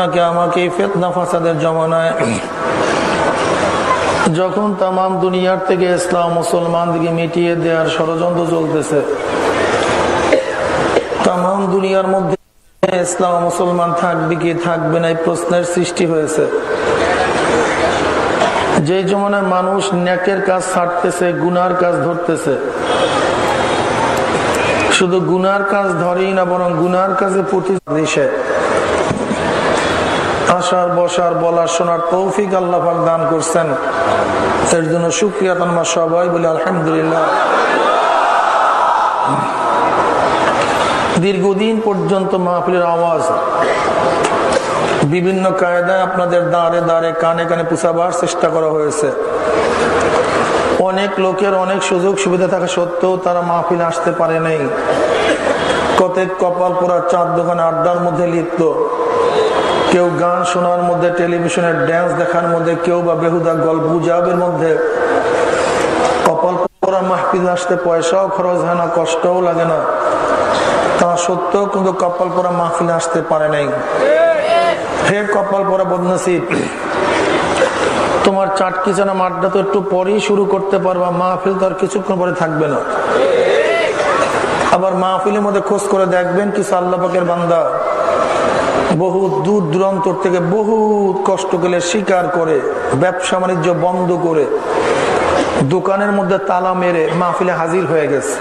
আপনাকে আমাকে ফেতনা ফাসাদের জমানায় যখন তাম দুনিয়ার থেকে ইসলাম মুসলমান দিকে মিটিয়ে দেওয়ার ষড়যন্ত্র চলতেছে তাম দুনিয়ার মধ্যে ইসলাম মুসলমান থাকবে কি থাকবে না এই প্রশ্নের সৃষ্টি হয়েছে। যে জমানায় মানুষ ন্যাকের কাজ ছাড়তেছে, গুনার কাজ ধরতেছে, শুধু গুনার কাজ ধরেই না, বরং গুনার কাজে প্রতি আসার বসার, বলার, শোনার তৌফিক আল্লাহ দান করছেন। এর জন্য সুক্রিয়া তন্মা সবাই বলে আলহামদুলিল্লাহ। দীর্ঘদিন পর্যন্ত মাহফিলের আওয়াজ, বিভিন্ন কায়দায় আপনাদের দাঁড়ে দাঁড়ে কানে কানে পুষাবার চেষ্টা করা হয়েছে। অনেক লোকের অনেক সুযোগ সুবিধা থাকা সত্ত্বেও তারা মাহফিল আসতে পারে নাই। কতেক কপাল পোড়া চার দোকানে আড্ডার মধ্যে লিপ্ত। কেউ গান শোনার মধ্যে, টেলিভিশনের ড্যান্স দেখার মধ্যে, কেউ বা বেহুদা গল্প, গুজাবের মধ্যে কপাল পোড়া মাহফিল আসতে পয়সাও খরচ হয় না, কষ্টও লাগে না। তা সত্ত্বেও কিন্তু কপাল পোড়া মাহফিল আসতে পারে নাই। হে কপাল পরা বদনসিব, তোমার চাটকি চানা মাঠটা তো একটু পরেই শুরু করতে পারবা, মাহফিল তো আর কিছুক্ষণ পরে থাকবে না। আবার মাহফিলের মধ্যে খোঁজ করে দেখবেন কিছু আল্লাপাকের বান্দা। বহু দূর দূরান্তর থেকে বহু কষ্ট করে স্বীকার করে, ব্যবসা বাণিজ্য বন্ধ করে, দোকানের মধ্যে তালা মেরে মাহফিলে হাজির হয়ে গেছে।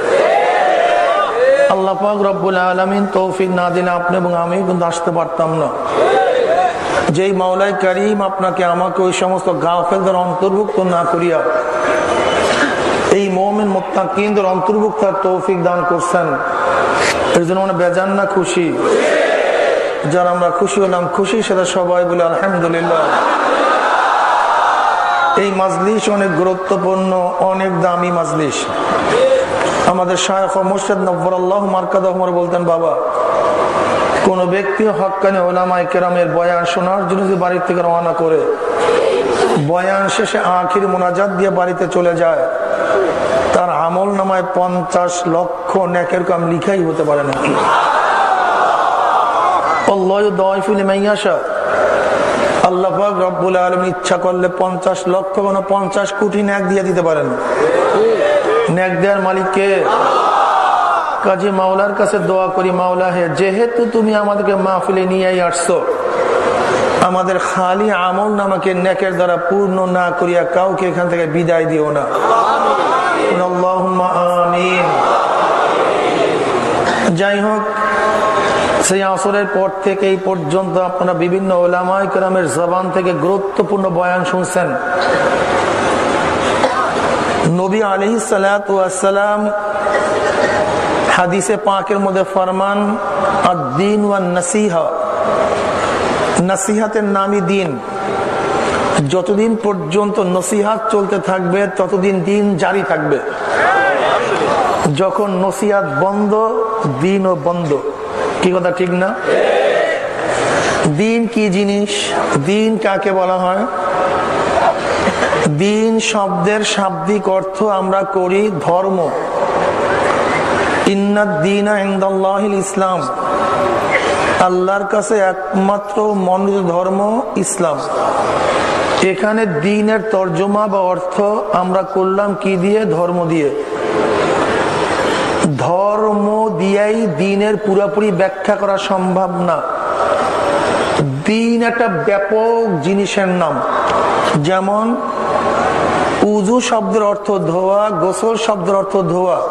আল্লাহ পাক রব্বুল আলমিন তৌফিক না দিলে আপনি এবং আমি কিন্তু আসতে পারতাম না। যেই আপনাকে আমাকে ওই সমস্ত অন্তর্ভুক্ত না করিয়া, এই মোমেন অন্তর্ভুক্ত তৌফিক দান করছেন। জন্য মানে বেজান না খুশি। যারা আমরা খুশি হলাম খুশি, সেটা সবাই বলে আলহামদুলিল্লাহ। এই মাজলিস অনেক গুরুত্বপূর্ণ, অনেক দামি মাজলিস। আমাদের শায়খ মুর্শিদ নব্বর আল্লাহ মার্কাদ বলতেন, বাবা, কোন ব্যক্তি হকানি ওলামাই কেরামের বয়ান শোনার জন্য যদি বাড়ি থেকে রওনা করে, বয়ান শেষে আখির মোনাজাত দিয়ে বাড়িতে চলে যায়, তার আমল নামায় পঞ্চাশ লক্ষ নেকের কাম লিখাই হতে পারে না আল্লাহ রব্বুল আলম ইচ্ছা করলে পঞ্চাশ লক্ষ কোন পঞ্চাশ কোটি ন্যাক দিয়ে দিতে পারেন। ন্যাক দেওয়ার মালিককে কাজী মাওলার কাছে দোয়া করি, মাওলা হে, যেহেতু তুমি আমাদেরকে মাহফিলে নিয়ে আসছো, আমাদের খালি আমল নামাকে নেকের দ্বারা পূর্ণ না করিয়া কাউকে এখান থেকে বিদায় দিও না। যাই হোক সেই আসরের পর থেকে এই পর্যন্ত আপনারা বিভিন্ন ওলামাই কেরামের জবান থেকে গুরুত্বপূর্ণ বয়ান শুনছেন। নবী আলহি সালাম হাদিসে পাকের মধ্যে ফরমান দিন ওয়া নসিহা। নসিহাতের নামই দিন। যতদিন পর্যন্ত নসিহাত চলতে থাকবে, ততদিন দিন জারি থাকবে। যখন নসিহাত বন্ধ, দিনও বন্ধ। কি কথা, ঠিক না? দিন কি জিনিস? দিন কাকে বলা হয়? দিন শব্দের শাব্দিক অর্থ আমরা করি ধর্ম। ইসলাম। আল্লাহর কাছে একমাত্র মনোনীত ধর্ম ইসলাম। এখানে দিনের তর্জমা বা অর্থ আমরা করলাম কি দিয়ে? ধর্ম দিয়ে। ধর্ম দিয়াই দিনের পুরোপুরি ব্যাখ্যা করা সম্ভব না। দিন একটা ব্যাপক জিনিসের নাম। যেমন, উজু শব্দের অর্থ ধোয়া, গোসল শব্দের অর্থ ধোয়া।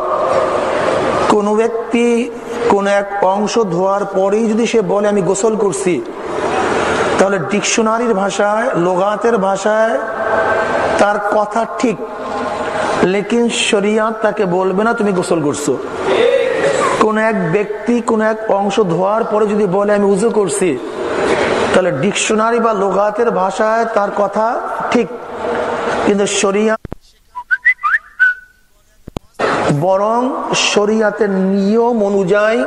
কোন ব্যক্তি কোন এক অংশ ধোয়ার পরেই যদি সে বলে, আমি গোসল করছি, তাহলে ডিকশনারির ভাষায়, লোগাতের ভাষায় তার কথা ঠিক লেকিন শরিয়াত তাকে বলবে না, তুমি গোসল করছ। কোন এক ব্যক্তি, কোন এক অংশ ধোয়ার পরে যদি বলে, আমি উজু করছি, তাহলে ডিকশনারি বা লোগাতের ভাষায় তার কথা ঠিক। কিন্তু শরিয়া বরং শরিয়াতের নিয়ম অনুযায়ী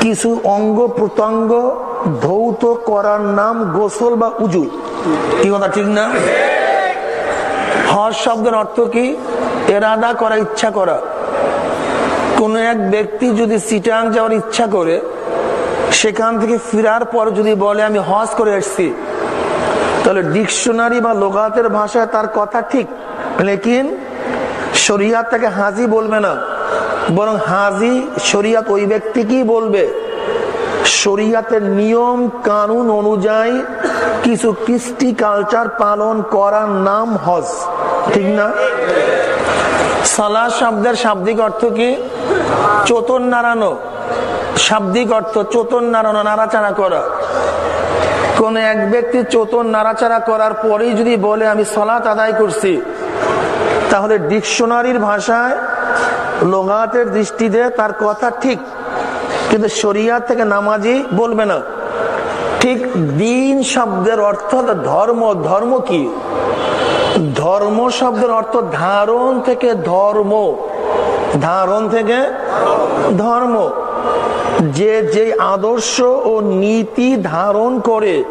কিছু অঙ্গ প্রত্যঙ্গ ধৌত করার নাম গোসল বা উজু। কি কথা, ঠিক না? হজ শব্দের অর্থ কি? এরাদা করা ইচ্ছা করা। কোন এক ব্যক্তি যদি সিটাং যাওয়ার ইচ্ছা করে, সেখান থেকে ফিরার পর যদি বলে, আমি হজ করে এসছি তাহলে ডিকশনারি বা লোগাতের ভাষায় তার কথা ঠিক। লেকিন শরিয়াত তাকে হাজি বলবে না, বরং হাজি, শরিয়াত ওই ব্যক্তিকেই বলবে। শরিয়াতের নিয়ম, কানুন অনুযায়ী কিছু কৃষ্টি কালচার পালন করার নাম হজ। ঠিক না? সালা শব্দের শাব্দিক অর্থ কি? চতন নাড়ানো। শাব্দিক অর্থ চতন নাড়ানো, নাড়াচাড়া করা। কোন এক ব্যক্তি চতন নাড়াচাড়া করার পরেই যদি বলে, আমি সলাত আদায় করছি, তাহলে ডিকশনারির ভাষায় লোগাতের দৃষ্টিতে তার কথা ঠিক। কিন্তু শরিয়াত থেকে নামাজি বলবে না। ঠিক দিন শব্দের অর্থ ধর্ম। ধর্ম কি? ধর্ম শব্দের অর্থ ধারণ থেকে ধর্ম। ধারণ থেকে ধর্ম। যে যে আদর্শ ও নীতি ধারণ করে,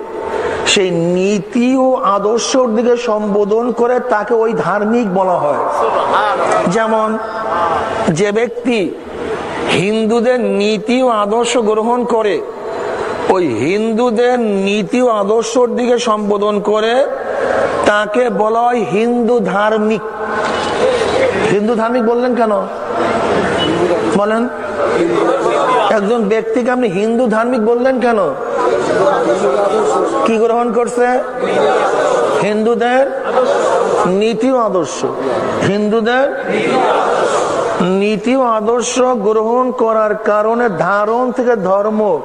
সেই নীতি ও আদর্শর দিকে সম্বোধন করে তাকে ওই ধার্মিক বলা হয়। যেমন, যে ব্যক্তি হিন্দুদের নীতি ও আদর্শ গ্রহণ করে, ওই হিন্দুদের নীতি ও আদর্শর দিকে সম্বোধন করে, তাকে বলা হয় হিন্দু ধার্মিক। হিন্দু ধার্মিক বললেন কেন? বলেন। একজন ব্যক্তিকে আপনি হিন্দু ধার্মিক বললেন কেন? কি গ্রহণ করছে? হিন্দুদের নীতি আদর্শ। হিন্দুদের নীতি আদর্শ গ্রহণ করার কারণে ধারণ থেকে ধর্ম।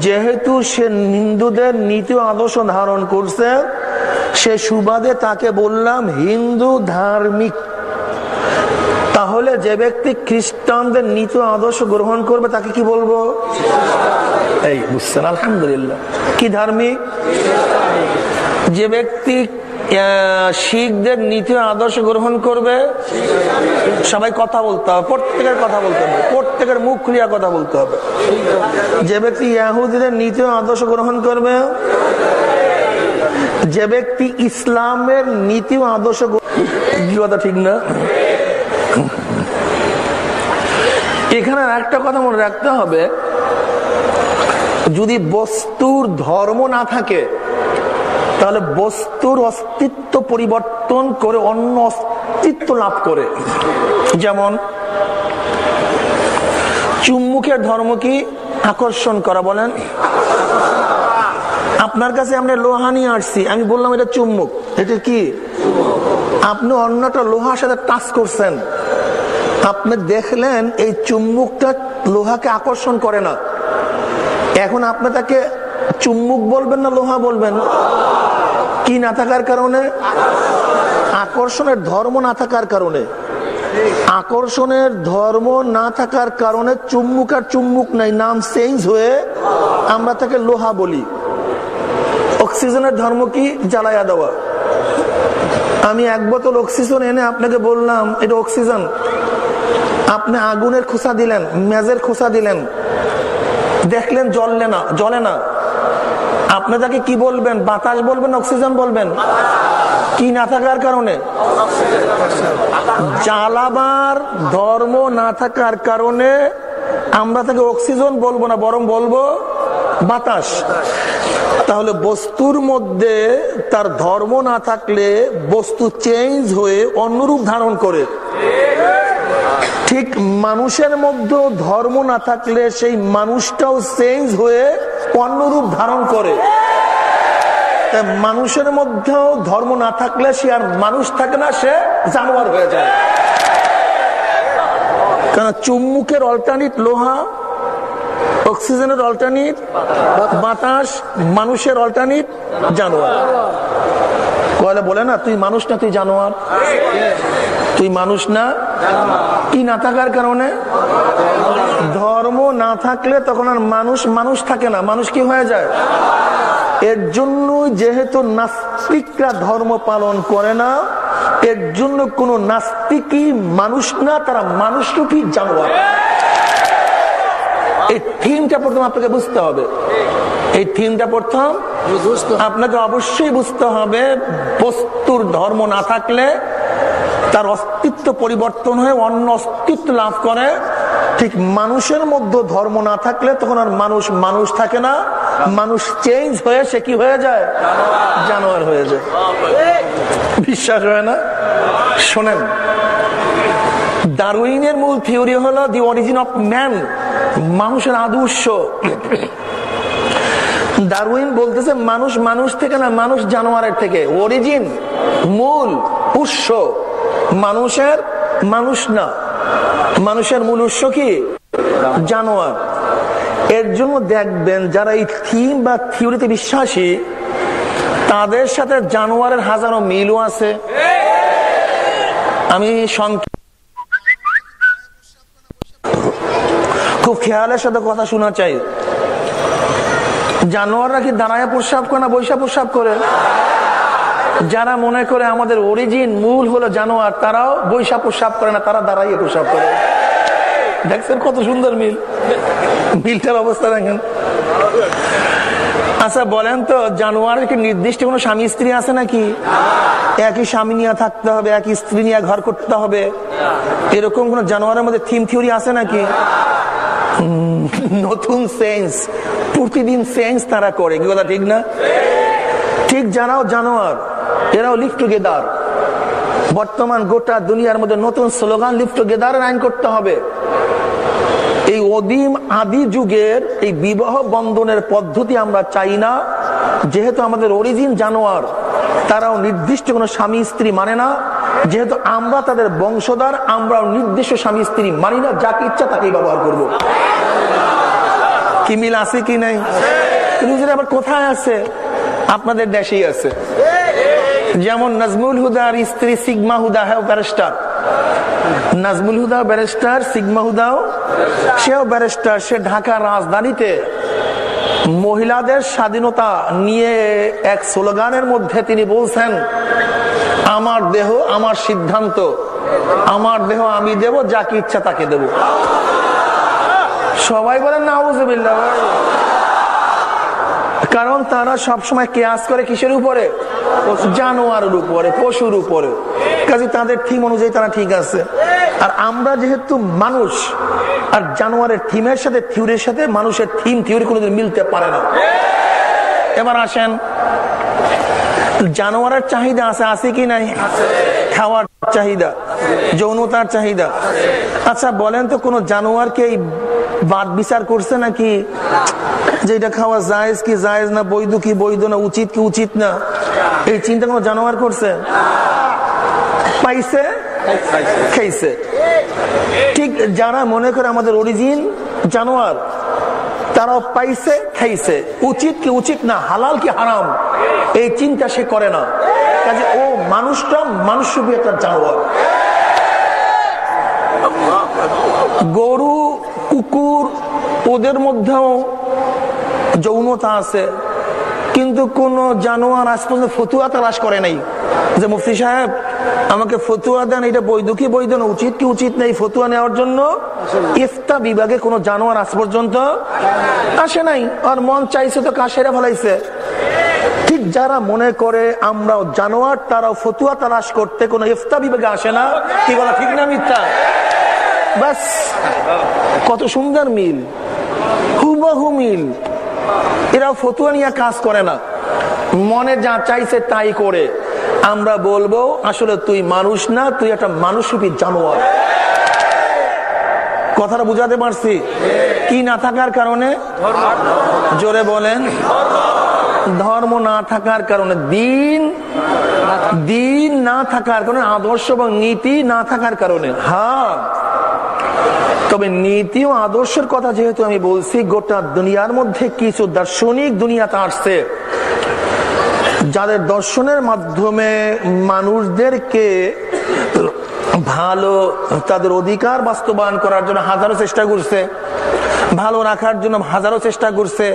যেহেতু সে হিন্দুদের নীতি আদর্শ ধারণ করছে সে সুবাদে তাকে বললাম হিন্দু ধার্মিক। তাহলে যে ব্যক্তি খ্রিস্টানদের নীতি আদর্শ গ্রহণ করবে তাকে কি বলব? এই বুঝছেন? আলহামদুলিল্লাহ। কি ধার্মিক? যে ব্যক্তি শিখদের নীতি আদর্শ গ্রহণ করবে, সবাই কথা বলতে হবে, প্রত্যেকের কথা বলতে হবে, প্রত্যেকের মুখ খুলিয়া কথা বলতে হবে। যে ব্যক্তি ইয়াহুদিদের নীতি আদর্শ গ্রহণ করবে, যে ব্যক্তি ইসলামের নীতি আদর্শ কথা, ঠিক না? এখানে একটা কথা মনে রাখতে হবে, যদি বস্তুর ধর্ম না থাকে তাহলে বস্তুর অস্তিত্ব পরিবর্তন করে অন্য অস্তিত্ব লাভ করে। যেমন চুম্বুকের ধর্ম কি? আকর্ষণ করা, বলেন। আপনার কাছে আমরা লোহা নিয়ে আসছি, আমি বললাম এটা চুম্মুক এটা কি? আপনি অন্যটা লোহার সাথে টাচ করছেন। আপনি দেখলেন এই চুম্বুকটা লোহাকে আকর্ষণ করে না। এখন আপনি তাকে চুম্বুক বলবেন না লোহা বলবেন? কি না থাকার কারণে? আকর্ষণের ধর্ম না থাকার কারণে। আকর্ষণের ধর্ম না থাকার কারণে চুম্বুক আর চুম্বুক নাই, নাম চেঞ্জ হয়ে আমরা তাকে লোহা বলি। অক্সিজেনের ধর্ম কি? জ্বালাইয়া দেওয়া। আমি এক বোতল অক্সিজেন এনে আপনাকে বললাম, এটা অক্সিজেন। আপনি আগুনের খোসা দিলেন, মেজের খোসা দিলেন। দেখলেন জ্বললে না, জ্বলে না। আপনি তাকে কি বলবেন? বাতাস বলবেন, অক্সিজেন বলবেন? কি না থাকার কারণে? জ্বালাবার ধর্ম না থাকার কারণে আমরা তাকে অক্সিজেন বলব না, বরং বলব বাতাস। তাহলে বস্তুর মধ্যে তার ধর্ম না থাকলে বস্তু চেঞ্জ হয়ে অন্যরূপ ধারণ করে। ঠিক মানুষের মধ্যে ধর্ম না থাকলে সেই মানুষটাও চেঞ্জ হয়ে অন্যরূপ ধারণ করে। মানুষের মধ্যেও ধর্ম না থাকলে সে আর মানুষ থাকে না, সে জানোয়ার হয়ে যায়। কারণ চুম্মুকের অল্টারনেট লোহা, অক্সিজেনের অল্টারনেট বাতাস, মানুষের অল্টারনেট জানোয়ার। কয়লা বলে না, তুই মানুষ না, তুই জানোয়ার। তুই মানুষ না? কি না থাকার কারণে? ধর্ম না থাকলে তখন আর মানুষ মানুষ থাকে না। মানুষ কি হয়ে যায়? এর জন্য যেহেতু নাস্তিকরা ধর্ম পালন করে না, এর জন্য কোন নাস্তিকই মানুষ না, তারা মানুষরূপী জানোয়ার। এই থিমটা প্রথম আপনাকে বুঝতে হবে। এই থিমটা প্রথম, আপনাকে অবশ্যই বুঝতে হবে বস্তুর ধর্ম না থাকলে তার অস্তিত্ব পরিবর্তন হয়ে অন্য অস্তিত্ব লাভ করে। ঠিক মানুষের মধ্যে ধর্ম না থাকলে তখন আর মানুষ মানুষ থাকে না। মানুষ চেঞ্জ হয়ে সে কি হয়ে যায়? জানোয়ার হয়ে যায়। বিশ্বাস হয় না? শোনেন, ডারউইনের মূল থিওরি হলো দি অরিজিন অফ ম্যান মানুষের আদর্শ। ডারউইন বলতেছে, মানুষ মানুষ থেকে না, মানুষ জানোয়ারের থেকে। অরিজিন মূল, উৎস। মানুষের মানুষ না। মানুষের মূল উৎস কি? জানোয়ার। এর জন্য দেখবেন যারা এই থিম বা থিওরিতে বিশ্বাসী, তাদের সাথে জানোয়ারের হাজারো মিলও আছে। আমি খুব খেয়ালের সাথে কথা শোনা চাই। জানোয়াররা কি দাঁড়ায় প্রস্রাব করে না বৈশা প্রস্রাব করে? যারা মনে করে আমাদের অরিজিন মূল হলো জানোয়ার, তারাও বৈশা প্রস্রাব করে না, তারা দাঁড়াইয়ে প্রস্রাব করে। দেখছেন কত সুন্দর মিল? মিলটার অবস্থা দেখেন। আচ্ছা বলেন তো, জানোয়ারের কি নির্দিষ্ট কোনো স্বামী স্ত্রী আছে নাকি? একই স্বামী নিয়ে থাকতে হবে, একই স্ত্রী নিয়ে ঘর করতে হবে। এরকম কোন জানোয়ারের মধ্যে থিম থিওরি আছে নাকি? নতুন সেন্স প্রতিদিন সেন্স তারা করে। কি কথা, ঠিক না? ঠিক যারাও জানোয়ার। এরাও লিভ টুগেদার বর্তমান গোটা দুনিয়ার মধ্যে নতুন স্লোগান লিভ টুগেদার আইন করতে হবে। এই অদিম আদি যুগের এই বিবাহ বন্ধনের পদ্ধতি আমরা চাই না। যেহেতু আমাদের অরিজিন জানোয়ার, তারাও নির্দিষ্ট কোনো স্বামী স্ত্রী মানে না। যেহেতু আমরা তাদের বংশধর, আমরাও নির্দিষ্ট স্বামী স্ত্রী মানি না। যাকে ইচ্ছা তাকেই ব্যবহার করব। কি মিল আছে কি নাই? কিন্তু আবার কোথায় আছে? আপনাদের দেশেই আছে। যেমন নাজমুল হুদার স্ত্রী সিগমা হুদা হ্যাঁ ব্যারিস্টার। নাজমুল হুদা ব্যারিস্টার, সিগমা হুদাও, সেও ব্যারিস্টার। সে ঢাকা রাজধানীতে মহিলাদের স্বাধীনতা নিয়ে এক স্লোগানের মধ্যে তিনি বলছেন, আমার দেহ, আমার সিদ্ধান্ত, আমার দেহ আমি দেব, যাকে ইচ্ছা তাকে দেব। সবাই বলেন না কারণ তারা সবসময় কেয়াস করে কিসের উপরে? জানোয়ারের উপরে, পশুর উপরে। কাজে তাদের থিম অনুযায়ী তারা ঠিক আছে। আর আমরা যেহেতু মানুষ, আর জানোয়ারের থিমের সাথে থিওরির সাথে মানুষের থিম থিওরি কোনোদিন মিলতে পারে না। এবার আসেন, জানোয়ারের চাহিদা আছে আছে কি নাই? খাওয়ার চাহিদা, যৌনতার চাহিদা। আচ্ছা বলেন তো কোন জানোয়ারকে বাদ বিচার করছে নাকি? যে এটা খাওয়া জায়েজ কি জায়েজ না, বৈধ কি বৈধ না, উচিত কি উচিত না? এই চিন্তা কোন জানোয়ার করছে? পাইছে? খাইছে। ঠিক যারা মনে করে আমাদের অরিজিন জানোয়ার, তারাও পাইছে, খাইছে। উচিত কি উচিত না, হালাল কি হারাম? এই চিন্তা সে করে না। কাজে ও মানুষটা মানুষ একটা জানোয়ার। গরু, কুকুর, ওদের মধ্যেও যৌনতা আছে। কিন্তু কোন জানোয়ার আজ পর্যন্ত ফতুয়া তালাশ করে নাই। যে মুফতি সাহেব, আমাকে ফতুয়া দেন, এটা বৈধ কি বৈধ না, উচিত কি উচিত নেই ফতুয়া নেওয়ার জন্য? ইফতা বিভাগে কোন জানোয়ার আজ পর্যন্ত আসে নাই। আর মন চাইছে তো কাশেরা ফেলাইছে। ঠিক যারা মনে করে আমরা জানোয়ার, তারাও ফতুয়া তালাশ করতে কোনো ইফতা বিভাগে আসে না। কি বলা ঠিক না মিথ্যা? বাস কত সুন্দর মিল। হুবাহু মিল। এরা ফতুয়া নিয়ে কাজ করে না। মনে যা চাইছে তাই করে। আমরা বলব, আসলে তুই মানুষ না, তুই একটা মানুষরূপী জানোয়ার। কথাটা বুঝাতে পারছি? কি না থাকার কারণে? জোরে বলেন। ধর্ম না থাকার কারণে, দিন দিন না থাকার কারণে, আদর্শ এবং নীতি না থাকার কারণে। হ্যাঁ। তবে নীতি ও আদর্শের কথা যেহেতু আমি বলছি, গোটা দুনিয়ার মধ্যে কিছু দার্শনিক দুনিয়াতে আসছে। যাদের দর্শনের মাধ্যমে মানুষদেরকে ভালো, তাদের অধিকার বাস্তবায়ন করার জন্য হাজারো চেষ্টা করছে, ভালো রাখার জন্য হাজারো চেষ্টা করছে।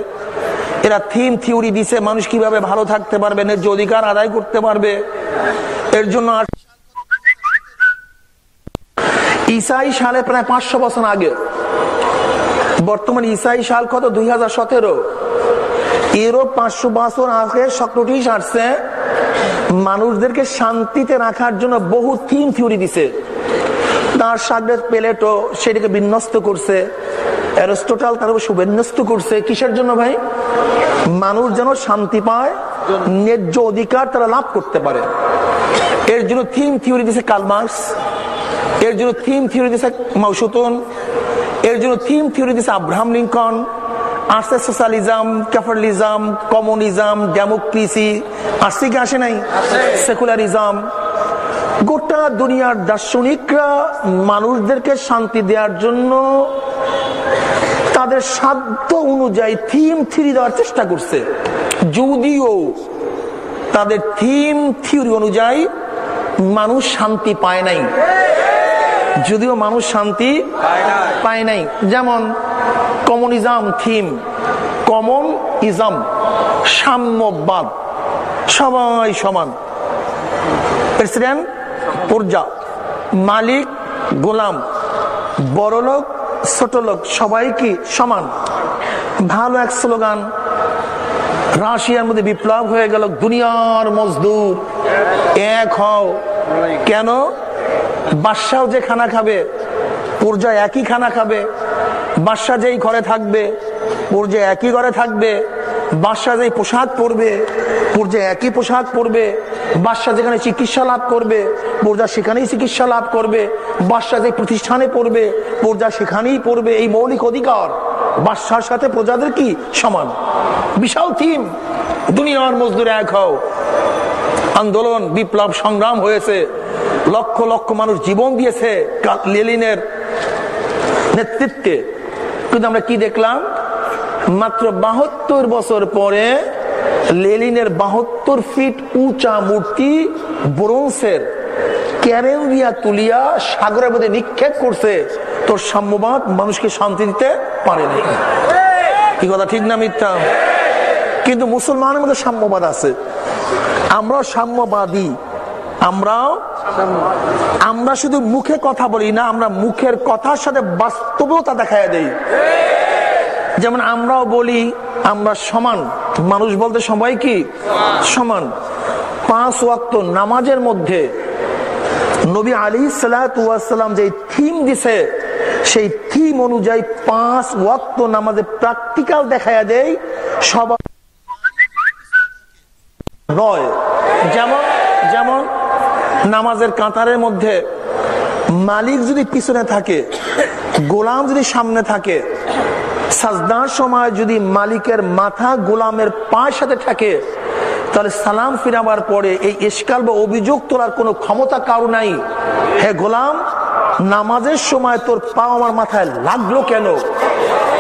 এরা থিম থিওরি দিছে মানুষ কীভাবে ভালো থাকতে পারবে, ন্যায্য অধিকার আদায় করতে পারবে। এর জন্য ইসাই সালে প্রায় পাঁচশো বছর আগে। বর্তমান ইসাই সাল কত? দুই হাজার সতেরো। এরও পাঁচশো বছর আগে সক্রেটিস আসছে। মানুষদেরকে শান্তিতে রাখার জন্য বহু থিম থিওরি দিছে। তার সাথে প্লেটো সেটাকে বিন্যস্ত করছে। অ্যারিস্টোটাল তার সুবিন্যস্ত করছে। কিসের জন্য ভাই? মানুষ যেন শান্তি পায়, ন্যায্য অধিকার তারা লাভ করতে পারে। এর জন্য থিম থিওরি দিছে কালমার্কস এর জন্য থিম থিওরি দিছে মাউসুতন এর জন্য থিম থিওরি দিছে আব্রাহাম লিঙ্কন আসছে সোশ্যালিজম ক্যাপিটালিজম কমিউনিজম ডেমোক্রেসি আসছে কি আসে নাই? সেকুলারিজম। গোটা দুনিয়ার দার্শনিকরা মানুষদেরকে শান্তি দেওয়ার জন্য তাদের সাধ্য অনুযায়ী থিম থিওরি দেওয়ার চেষ্টা করছে। যদিও তাদের থিম থিওরি অনুযায়ী মানুষ শান্তি পায় নাই। যদিও মানুষ শান্তি পায় নাই। যেমন কমিউনিজম থিম কমন ইজম সাম্যবাদ, সবাই সমান। প্রেসিডেন্ট পর্যা মালিক, গোলাম বড় লোক ছোট লোক সবাই কি সমান? ভালো এক স্লোগান, রাশিয়ার মধ্যে বিপ্লব হয়ে গেল, দুনিয়ার মজদুর, এক হও। কেন? বাদশাও যে খানা খাবে পর্যায়ে একই খানা খাবে বাদশাহ যেই ঘরে থাকবে পর্যায়ে একই ঘরে থাকবে বাদশাহ যেই পোশাক পরবে পর্যায়ে একই পোশাক পরবে, বাদশা যেখানে চিকিৎসা লাভ করবে পর্যা সেখানেই চিকিৎসা লাভ করবে বাদশাহ যে প্রতিষ্ঠানে পড়বে পর্যা সেখানেই পড়বে, এই মৌলিক অধিকার বাদশার সাথে প্রজাদের কি সমান? বিশাল থিম, দুনিয়ার মজদুর এক হও। আন্দোলন, বিপ্লব সংগ্রাম হয়েছে। লক্ষ লক্ষ মানুষ জীবন দিয়েছে লেলিনের নেতৃত্বে। কিন্তু আমরা কি দেখলাম? মাত্র বাহাত্তর বছর পরে লেলিনের বাহাত্তর ফিট উঁচা মূর্তি ব্রোঞ্জের ক্যারেন দিয়া তুলিয়া সাগরের মধ্যে নিক্ষেপ করছে। তোর সাম্যবাদ মানুষকে শান্তি দিতে পারেনি কি কথা, ঠিক না মিথ্যা? কিন্তু মুসলমানের মধ্যে সাম্যবাদ আছে। আমরা সাম্যবাদী। আমরাও আমরা শুধু মুখে কথা বলি না, আমরা মুখের কথার সাথে বাস্তবতা দেখায় দেই। যেমন আমরাও বলি, আমরা সমান। মানুষ বলতে সবাই কি? সমান। পাঁচ ওয়াক্ত নামাজের মধ্যে নবী আলী সালাম যে থিম দিছে, সেই থিম অনুযায়ী পাঁচ ওয়াক্ত নামাজে প্র্যাকটিক্যাল দেখায় দেয় সবাই নয়। নামাজের কাতারের মধ্যে মালিক যদি পিছনে থাকে, গোলাম যদি সামনে থাকে, সাজদার সময় যদি মালিকের মাথা গোলামের পায়ের সাথে থাকে, তাহলে সালাম ফিরাবার পরে এই ইস্কাল বা অভিযোগ তোলার কোনো ক্ষমতা কারও নাই। হে গোলাম, নামাজের সময় তোর পা আমার মাথায় লাগল কেন?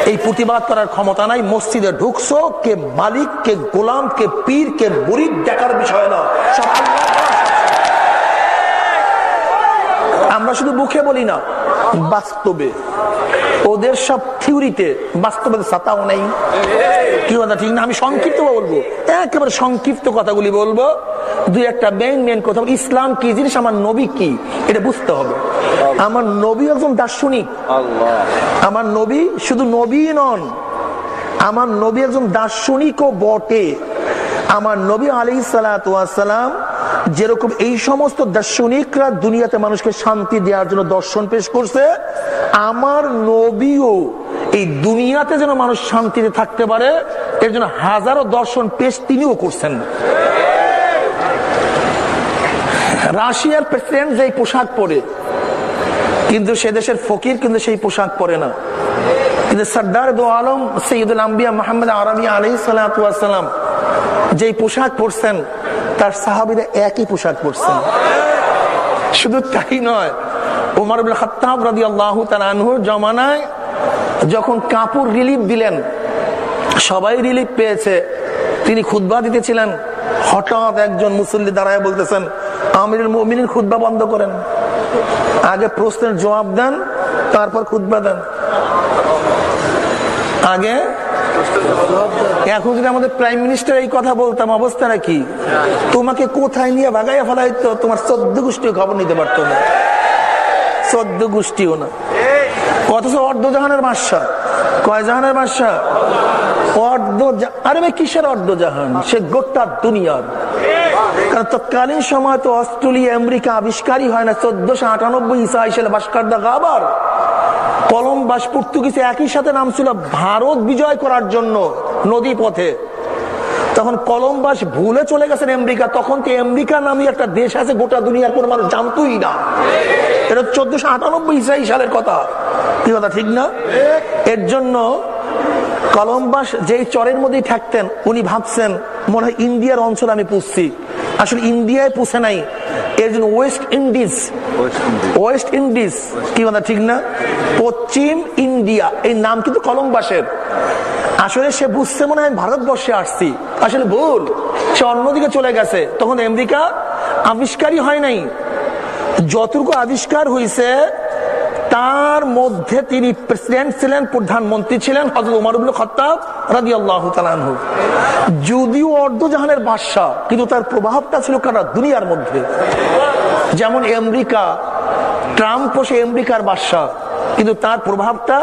এই প্রতিবাদ করার ক্ষমতা নাই। মসজিদে ঢুকছো, কে মালিক, কে গোলাম, কে পীর, কে বরিদ দেখার বিষয় না আমরা শুধু মুখে বলি না বাস্তবে। ওদের সব থিওরিতে বাস্তবে সাতাও নেই। কি কথা ঠিক না? আমি সংক্ষিপ্ত বলব। একেবারে সংক্ষিপ্ত কথাগুলি বলব। দুই একটা মেন মেন কথা ইসলাম কি জিনিস? আমার নবী কি? এটা বুঝতে হবে। আমার নবী একজন দার্শনিক। আমার নবী শুধু নবী নন। আমার নবী একজন দার্শনিকও বটে। আমার নবী আলি সালাম যেরকম এই সমস্ত দার্শনিকরা দুনিয়াতে মানুষকে শান্তি দেওয়ার জন্য দর্শন পেশ করছে, আমার নবীও এই দুনিয়াতে যেন মানুষ শান্তিতে থাকতে পারে, এর জন্য হাজারো দর্শন পেশ তিনিও করছেন। রাশিয়ার প্রেসিডেন্ট যে পোশাক পরে, কিন্তু সে দেশের ফকির কিন্তু সেই পোশাক পরে না। কিন্তু সর্দার দো আলম, সৈয়দুল আম্বিয়া মোহাম্মদ আরবি আলী সালাম যে পোশাক পরছেন তার সাহাবিরা একই পোশাক পরছেন। শুধু তাই নয়, উমর রাজি আল্লাহ তালানহুর জমানায় যখন কাপুর রিলিফ দিলেন, সবাই রিলিফ পেয়েছে। তিনি খুদ্া দিতেছিলেন। হঠাৎ একজন মুসল্লি দাঁড়ায় বলতেছেন, আমিরুল মমিনের খুদ্া বন্ধ করেন। আগে প্রশ্নের জবাব দেন, তারপর খুদ্া দেন। আগে এখন যদি আমাদের প্রাইম মিনিস্টার এই কথা বলতাম, অবস্থা নাকি? তোমাকে কোথায় নিয়ে ভাগাইয়া ফেলাইতো? তোমার চোদ্দ গোষ্ঠী খবর নিতে পারতো না। চোদ্দ গোষ্ঠীও না। অথচ অর্ধজাহানের বাদশাহ। কয় জাহানের বাদশাহ? অর্ধ আরে কিসের অর্ধজাহান? সে গোটা দুনিয়ার। কারণ তৎকালীন সময় তো অস্ট্রেলিয়া, আমেরিকা আবিষ্কারই হয় না। চোদ্দশো আটানব্বই ইসা হিসেবে ভাস্কর দা গাবার কলম্বাস, পর্তুগিজ একই সাথে নাম ছিল ভারত বিজয় করার জন্য নদী পথে। তখন কলম্বাস ভুলে চলে গেছেন আমেরিকা। তখন তো আমেরিকা নামে একটা দেশ আছে, গোটা দুনিয়ার কোন মানুষ জানতোই না। এটা চোদ্দশো আটানব্বই সালের কথা। কি কথা, ঠিক না? এর জন্য কলম্বাস যেই চরের মধ্যেই থাকতেন উনি ভাবছেন মনে হয় ইন্ডিয়ার অঞ্চল আমি পুষছি। আসলে ইন্ডিয়ায় পুষে নাই। এর জন্য ওয়েস্ট ইন্ডিজ ওয়েস্ট ইন্ডিজ কি কথা ঠিক না? পশ্চিম ইন্ডিয়া। এই নাম কিন্তু কলম্বাসের। আসলে সে বুঝছে মনে হয় ভারতবর্ষে আসছি। আসলে ভুল। সে অন্যদিকে চলে গেছে। তখন আমেরিকা আবিষ্কারই হয় নাই। যতটুকু আবিষ্কার হয়েছে তার মধ্যে তিনি প্রেসিডেন্ট ছিলেন, প্রধানমন্ত্রী ছিলেন হজরত উমারুল খত্তাব রাজি আল্লাহ যদিও অর্ধজাহানের বাদশাহ, কিন্তু তার প্রভাবটা ছিল কারা দুনিয়ার মধ্যে। যেমন আমেরিকা, ট্রাম্প সে আমেরিকার বাদশাহ, কিন্তু তার প্রভাবটা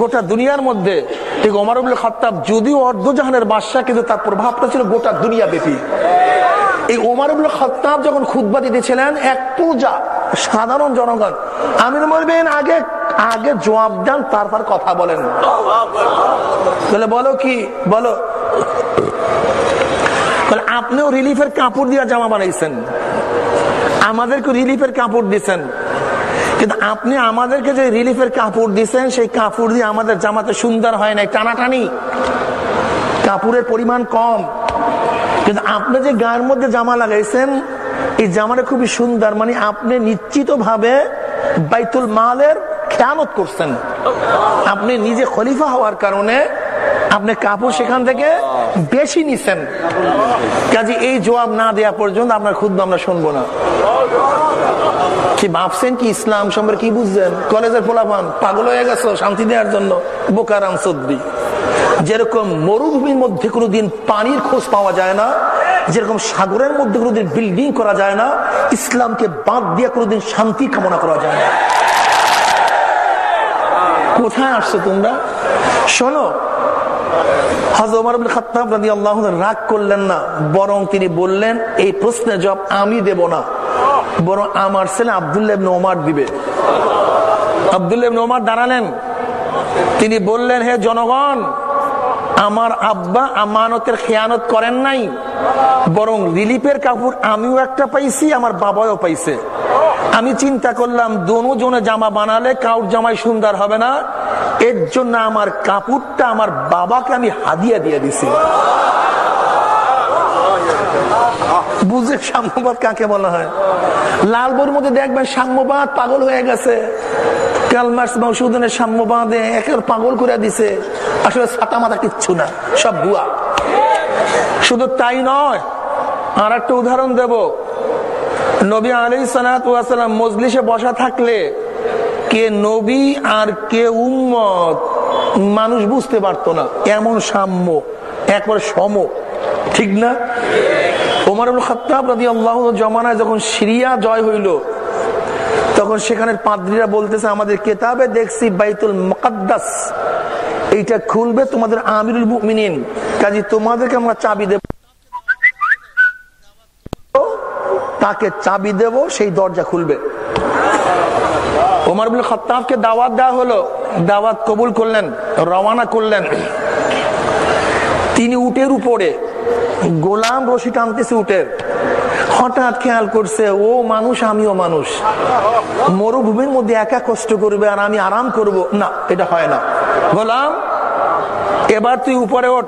গোটা দুনিয়ার মধ্যে। ঠিক ওমারুল খত্তাব, যদিও অর্ধজাহানের বাদশাহ, কিন্তু তার প্রভাবটা ছিল গোটা দুনিয়া ব্যাপী এই ওমারুল খত্তাব যখন খুদ্া দিতেছিলেন, এক পূজা সাধারণ জনগণ। আমির বলবেন আগে আগে জবাব দেন, তারপর কথা বলেন। বলে, বলো কি? বলো। আপনিও রিলিফের কাপড় দিয়ে জামা বানাইছেন। আমাদেরকে রিলিফের কাপড় দিচ্ছেন কিন্তু আপনি আমাদেরকে যে রিলিফের কাপড় দিচ্ছেন সেই কাপড় দিয়ে আমাদের জামাতে সুন্দর হয় নাই, টানাটানি। কাপড়ের পরিমাণ কম। কিন্তু আপনি যে গায়ের মধ্যে জামা লাগাইছেন এই জামাটা খুবই সুন্দর মানে আপনি নিশ্চিত ভাবে বাইতুল মালের খেয়ানত করছেন। আপনি নিজে খলিফা হওয়ার কারণে আপনি কাপড় সেখান থেকে বেশি নিছেন। কাজে এই জবাব না দেওয়া পর্যন্ত আপনার খুদ্ আমরা শুনব না। ভাবছেন কি ইসলাম সম্পর্কে কি বুঝছেন? কলেজের পোলাপান, পাগল হয়ে গেছো, শান্তি দেওয়ার জন্য। বোকারাম সদ্রি যেরকম মরুভূমির মধ্যে কোনোদিন পানির খোঁজ পাওয়া যায় না যেরকম সাগরের মধ্যে কোনোদিন বিল্ডিং করা যায় না, ইসলামকে বাদ দিয়ে কোনোদিন শান্তি কামনা করা যায় না। কোথায় আসছো তোমরা? শোনো রাগ করলেন না, বরং তিনি বললেন, এই প্রশ্নের জবাব আমি দেব না, বরং আমার ছেলে আবদুল্লাহ দিবে। আবদুল্লাহ দাঁড়ালেন। তিনি বললেন, হে জনগণ আমার আব্বা আমানতের খেয়ানত করেন নাই, বরং রিলিফের কাপড় আমিও একটা পাইছি, আমার বাবাও পাইছে। আমি চিন্তা করলাম দোনো জনে জামা বানালে কাউর জামাই সুন্দর হবে না, এর জন্য আমার কাপড়টা আমার বাবাকে আমি হাদিয়া দিয়ে দিছি। বুঝে সাম্যবাদ কাকে বলা হয়? লালবর মধ্যে দেখবেন সাম্যবাদ পাগল হয়ে গেছে। কালমার্স মৌসুদনের সাম্যবাদে একের পাগল করে দিছে। আসলে ছাতা মাথা কিচ্ছু না, সব ভুয়া। শুধু তাই নয় আর একটা উদাহরণ দেব। নবী আলী সালাম মজলিসে বসা থাকলে কে নবী আর কে উম্মত মানুষ বুঝতে পারতো না। এমন সাম্য, একবার সম, ঠিক না? ওমরুল খতাব রাজি আল্লাহ জমানায় যখন সিরিয়া জয় হইল, তখন সেখানের পাদ্রীরা বলতেছে, আমাদের কেতাবে দেখছি বাইতুল মকাদ্দাস। এইটা খুলবে তোমাদের আমিরুল মিনিন কাজী তোমাদেরকে আমরা চাবি দেব। তাকে চাবি দেব, সেই দরজা খুলবে। ওমর বিন খত্তাবকে দাওয়াত দেওয়া হলো। দাওয়াত কবুল করলেন রওয়ানা করলেন। তিনি উটের উপরে। গোলাম রশি টানতেছে উটের। হঠাৎ খেয়াল করছে, ও মানুষ, আমিও মানুষ। মরুভূমির মধ্যে একা কষ্ট করবে আর আমি আরাম করব। না, এটা হয় না। গোলাম, এবার তুই উপরে ওঠ।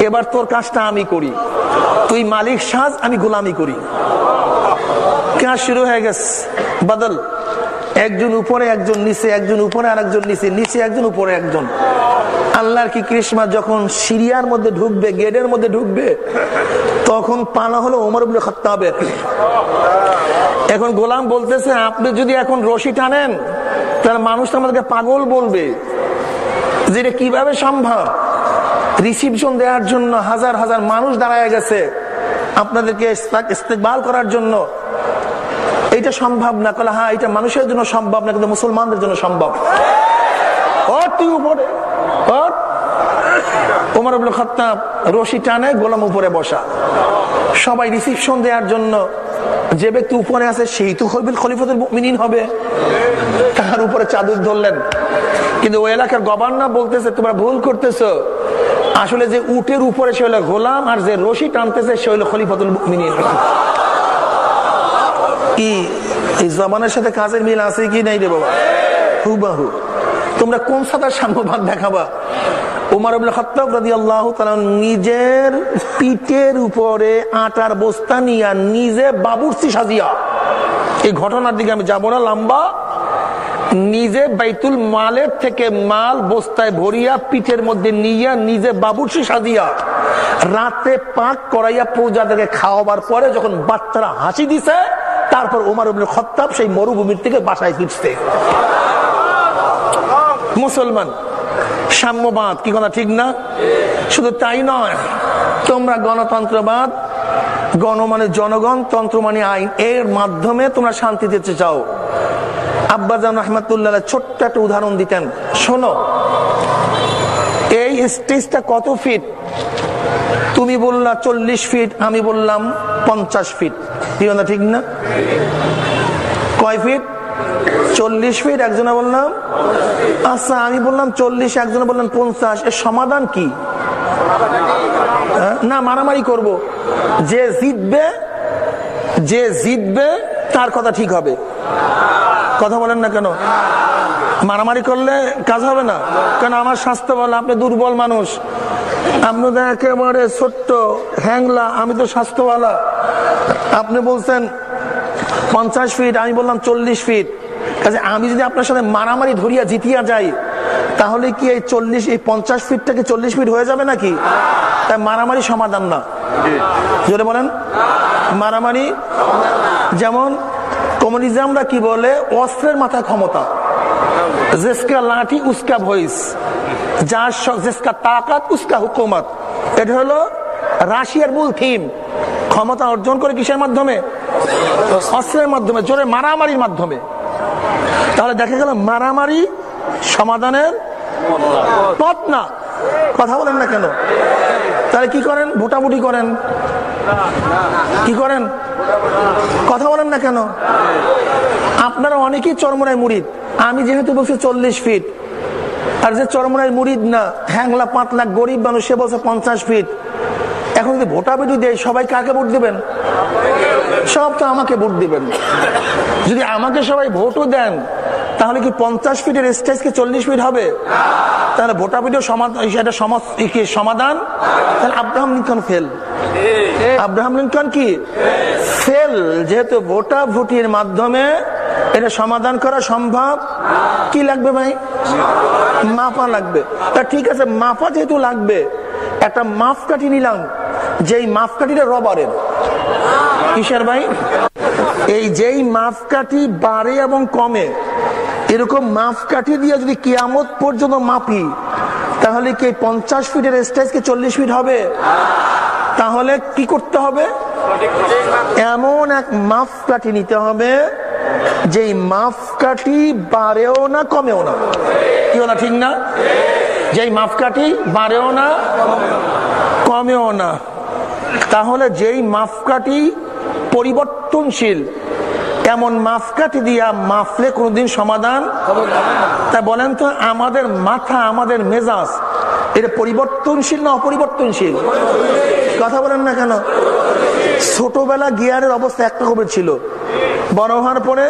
এবার তোর কাজটা আমি করি। তুই মালিক, সাজ, আমি গোলামি করি। কাজ শুরু হয়ে গেছে। বাদল, একজন উপরে, একজন নিচে, একজন উপরে আর একজন নিচে নিচে, একজন উপরে, একজন। আল্লাহর কি কৃষ্ণা যখন সিরিয়ার মধ্যে ঢুকবে, গেটের মধ্যে ঢুকবে, তখন পানা হলো ওমর বলে খত্তাবের। এখন গোলাম বলতেছে, আপনি যদি এখন রশি টানেন, তাহলে মানুষ আমাদেরকে পাগল বলবে। যে এটা কীভাবে সম্ভব? রিসিপশন দেওয়ার জন্য হাজার হাজার মানুষ দাঁড়ায় গেছে আপনাদেরকে ইস্তেকবাল করার জন্য। এটা সম্ভব না। কলে হ্যাঁ এটা মানুষের জন্য সম্ভব না, কিন্তু মুসলমানদের জন্য সম্ভব। তুই উপরে। ওমর আব্দুল খত্তাব রশি টানে, গোলাম উপরে বসা। সবাই রিসিপশন দেওয়ার জন্য যে ব্যক্তি উপরে আছে, সেই তো হইবিল খলিফতুল মিনিন হবে। তার উপরে চাদর ধরলেন। কিন্তু ওই এলাকার গভর্নর বলতেছে, তোমরা ভুল করতেছো। আসলে যে উটের উপরে সে হলো গোলাম, আর যে রশি টানতেছে, সে হলো খলিফতুল মিনিন কি, এই জমানের সাথে কাজের মিল আছে কি নাই রে বাবা? হুবাহু। তোমরা কোন সাদার সাম্যবাদ দেখাবা? উমার খত্তাব রাজি আল্লাহ নিজের পিঠের উপরে আটার বস্তা নিয়া নিজে বাবুরসি সাজিয়া, এই ঘটনার দিকে আমি যাব না, লম্বা। নিজে বাইতুল মালের থেকে মাল বস্তায় ভরিয়া পিঠের মধ্যে নিয়া নিজে বাবুরসি সাজিয়া রাতে পাক করাইয়া প্রজাদেরকে খাওয়াবার পরে যখন বাচ্চারা হাসি দিছে, তারপর উমার খত্তাব সেই মরুভূমির থেকে বাসায় ফিরছে। মুসলমান, সাম্যবাদ, কি কথা, ঠিক না? শুধু তাই নয়, তোমরা গণতন্ত্রবাদ গণ মানে জনগণ তন্ত্র মানে আইন, এর মাধ্যমে তোমরা শান্তি দিতে চাও। আব্বাজান রহমতুল্লাহ ছোট্ট একটা উদাহরণ দিতেন। শোনো, এই স্টেজটা কত ফিট? তুমি বললা চল্লিশ ফিট, আমি বললাম পঞ্চাশ ফিট। ঠিক না? কয় ফিট? চল্লিশ ফিট একজনে বললাম আচ্ছা আমি বললাম চল্লিশ, একজনে বললাম পঞ্চাশ, এর সমাধান কি? হ্যাঁ? না, মারামারি করব। যে জিতবে যে জিতবে, তার কথা ঠিক হবে। কথা বলেন না কেন? মারামারি করলে কাজ হবে না। কেন আমার স্বাস্থ্য বল আপনি দুর্বল মানুষ। আপনাদের একেবারে ছোট্ট, হ্যাংলা, আমি তো স্বাস্থ্যওয়ালা। আপনি বলছেন পঞ্চাশ ফিট আমি বললাম চল্লিশ ফিট কাজে আমি যদি আপনার সাথে মারামারি ধরিয়া জিতিয়া যাই, তাহলে কি এই চল্লিশ, এই পঞ্চাশ ফিটটাকে চল্লিশ ফিট হয়ে যাবে নাকি? তাই মারামারি সমাধান না। জোরে বলেন। মারামারি যেমন কমিউনিজমরা কি বলে, অস্ত্রের মাথায় ক্ষমতা। জেসকা লাঠি, উস্কা ভয়েস। যার জেসকা তাকাত, উস্কা হুকুমত। এটা হলো রাশিয়ার মূল থিম ক্ষমতা অর্জন করে কিসের মাধ্যমে? অস্ত্রের মাধ্যমে, জোরে মারামারির মাধ্যমে। তাহলে দেখা গেল মারামারি সমাধানের পথ না কথা বলেন না কেন? তাহলে কি করেন? ভোটাভুটি করেন। কি করেন? কথা বলেন না কেন? আপনারা অনেকেই চরমরায় মুড়িদ। আমি যেহেতু বলছি চল্লিশ ফিট, আর যে চরমরায় মুড়িদ না, হ্যাংলা, পাতলা, গরিব মানুষ, সে বলছে পঞ্চাশ ফিট। এখন যদি ভোটাভুটি দেয় সবাই কাকে ভোট দিবেন? সব তো আমাকে ভোট দিবেন। যদি আমাকে সবাই ভোটও দেন, তাহলে কি পঞ্চাশ ফিটের স্টেজ কি চল্লিশ ফিট হবে? তাহলে ভোটাভুটিও সমাধান? তাহলে Abraham Lincoln fail Abraham Lincoln কি? ফেল যেহেতু ভোটাভুটির মাধ্যমে এটা সমাধান করা সম্ভব। কি লাগবে ভাই? মাপা লাগবে। তা ঠিক আছে, মাপা যেহেতু লাগবে, একটা মাফ কাঠি নিলাম। যেই মাপকাঠিটা রবারের। কিসের ভাই? এই যেই মাপকাঠি বাড়ে এবং কমে, এরকম মাপকাঠি দিয়ে যদি কিয়ামত পর্যন্ত মাপি, তাহলে কি পঞ্চাশ ফিটের স্টেজ কি চল্লিশ ফিট হবে? তাহলে কি করতে হবে? এমন এক মাপকাঠি নিতে হবে, যেই মাপকাঠি বাড়েও না, কমেও না। কি না ঠিক না? যেই মাপকাঠি বাড়েও না, কমেও না। তাহলে যেই মাফকাটি পরিবর্তনশীল এমন মাফকাটি দিয়া মাফলে কোনদিন সমাধান তা বলেন তো, আমাদের মাথা, আমাদের মেজাজ, এটা পরিবর্তনশীল না অপরিবর্তনশীল? কথা বলেন না কেন? ছোটবেলা গিয়ারের অবস্থা একটা কবে ছিল। বড় হওয়ার পরে,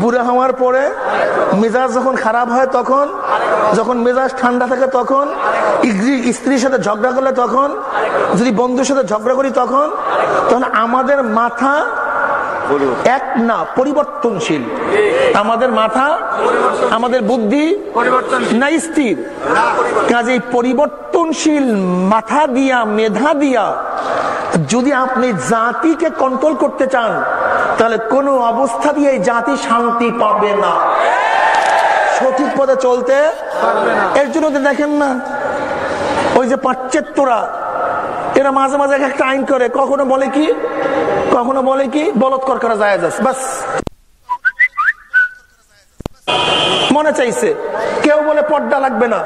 বুড়া হওয়ার পরে, মেজাজ যখন খারাপ হয় তখন যখন মেজাজ ঠান্ডা থাকে তখন স্ত্রীর সাথে ঝগড়া করলে তখন, যদি বন্ধুর সাথে ঝগড়া করি তখন তখন আমাদের মাথা এক না, পরিবর্তনশীল। আমাদের মাথা, আমাদের বুদ্ধি না স্থির। কাজে পরিবর্তনশীল মাথা দিয়া, মেধা দিয়া যদি আপনি জাতিকে কন্ট্রোল করতে চান, তাহলে কোনো অবস্থা দিয়ে জাতি শান্তি পাবে না। সঠিক পথে চলতে এর জন্য দেখেন না, ওই যে পাশ্চাত্যরা, এরা মাঝে মাঝে এক একটা আইন করে, কখনো বলে কি, কখনো বলে কি, বলৎকর করা যায় বাস মনে চাইছে, কেউ বলে পর্দা লাগবে না,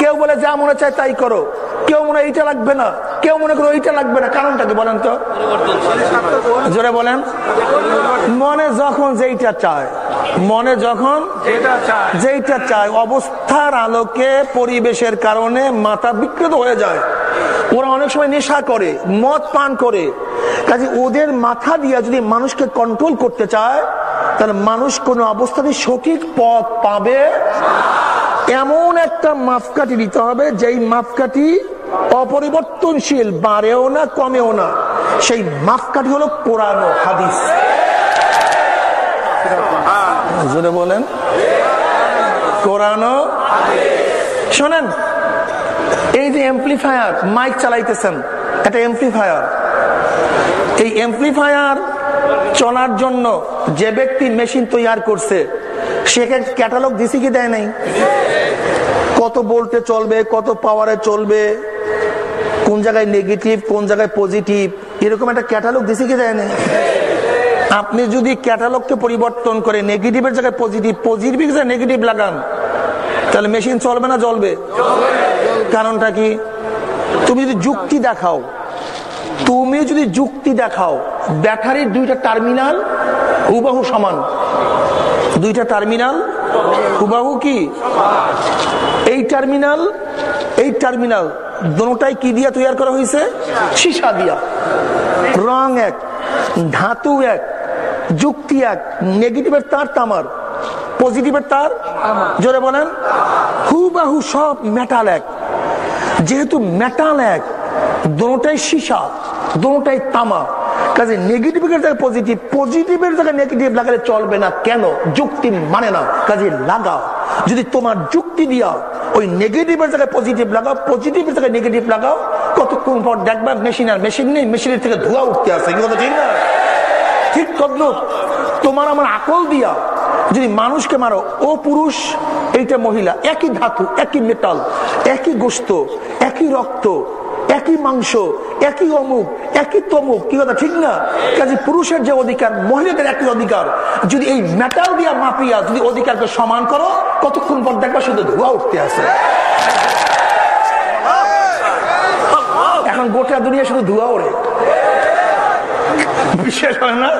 কেউ বলে যা মনে চায় তাই করো। কেউ মনে এইটা লাগবে না। কেউ মনে করো এইটা লাগবে না। কারণটা কি বলেন তো? জোরে বলেন। মনে যখন যেইটা চায় মনে যখন যেইটা চায়। অবস্থার আলোকে পরিবেশের কারণে মাথা বিকৃত হয়ে যায়। ওরা অনেক সময় নেশা করে মদ পান করে। কাজে ওদের মাথা দিয়ে যদি মানুষকে কন্ট্রোল করতে চায় তাহলে মানুষ কোনো অবস্থাতে সঠিক পথ পাবে এমন একটা মাপকাঠি দিতে হবে, যেই মাপকাঠি অপরিবর্তনশীল, বাড়েও না, কমেও না। সেই মাপকাঠি হলো কোরআন হাদিস। বলেন। কোরআন শোনেন, এই যে এমপ্লিফায়ার মাইক চালাইতেছেন, এটা এমপ্লিফায়ার এই এমপ্লিফায়ার চলার জন্য যে ব্যক্তি মেশিন তৈরি করছে, সে ক্যাটালগ দিছি কি দেয় নাই? কত বলতে চলবে, কত পাওয়ারে চলবে, কোন জায়গায় নেগেটিভ কোন জায়গায় পজিটিভ এরকম একটা ক্যাটালগ দিছি কি দেয় না আপনি যদি ক্যাটালগকে পরিবর্তন করে নেগেটিভের জায়গায় পজিটিভ পজিটিভ জায়গায় নেগেটিভ লাগান, তাহলে মেশিন চলবে না জ্বলবে? কারণটা কি? তুমি যদি যুক্তি দেখাও, তুমি যদি যুক্তি দেখাও, ব্যাটারির দুইটা টার্মিনাল হুবাহু সমান। দুইটা টার্মিনাল হুবাহু কি? এই টার্মিনাল এই টার্মিনাল দোনোটাই কি দিয়া তৈরি করা হয়েছে সীসা দিয়া। রং এক, ধাতু এক, যুক্তি এক, নেগেটিভের তার তামার পজিটিভের তার? জোরে বলেন। হুবাহু সব মেটাল এক। যেহেতু মেটাল এক দোনোটাই সীসা দোনোটাই তামা। কাজে নেগেটিভের জায়গায় পজিটিভ পজিটিভের জায়গায় নেগেটিভ লাগালে চলবে না। কেন? যুক্তি মানে না। কাজে লাগাও। যদি তোমার যুক্তি দিয়া ওই নেগেটিভের জায়গায় পজিটিভ লাগাও পজিটিভের জায়গায় নেগেটিভ লাগাও, কতক্ষণ পর দেখবা মেশিন আর মেশিন নেই মেশিনের থেকে ধোয়া উঠতে আসে। কি কথা ঠিক না? ঠিক তোমার আমার আকল দিয়া, যদি মানুষকে মারো, ও পুরুষ, এইটা মহিলা, একই ধাতু, একই মেটাল একই গোস্ত, একই রক্ত একই মাংস, একই অমুক, একই তমুক, কি কথা, ঠিক না? কাজে পুরুষের যে অধিকার, মহিলাদের একই অধিকার। যদি এই মেটাল দিয়া মাপিয়া যদি অধিকারকে সমান করো, কতক্ষণ পর দেখবা শুধু ধোয়া উঠতে আছে। এখন গোটা দুনিয়া শুধু ধোয়া ওড়ে। বিশ্বাস হয় না?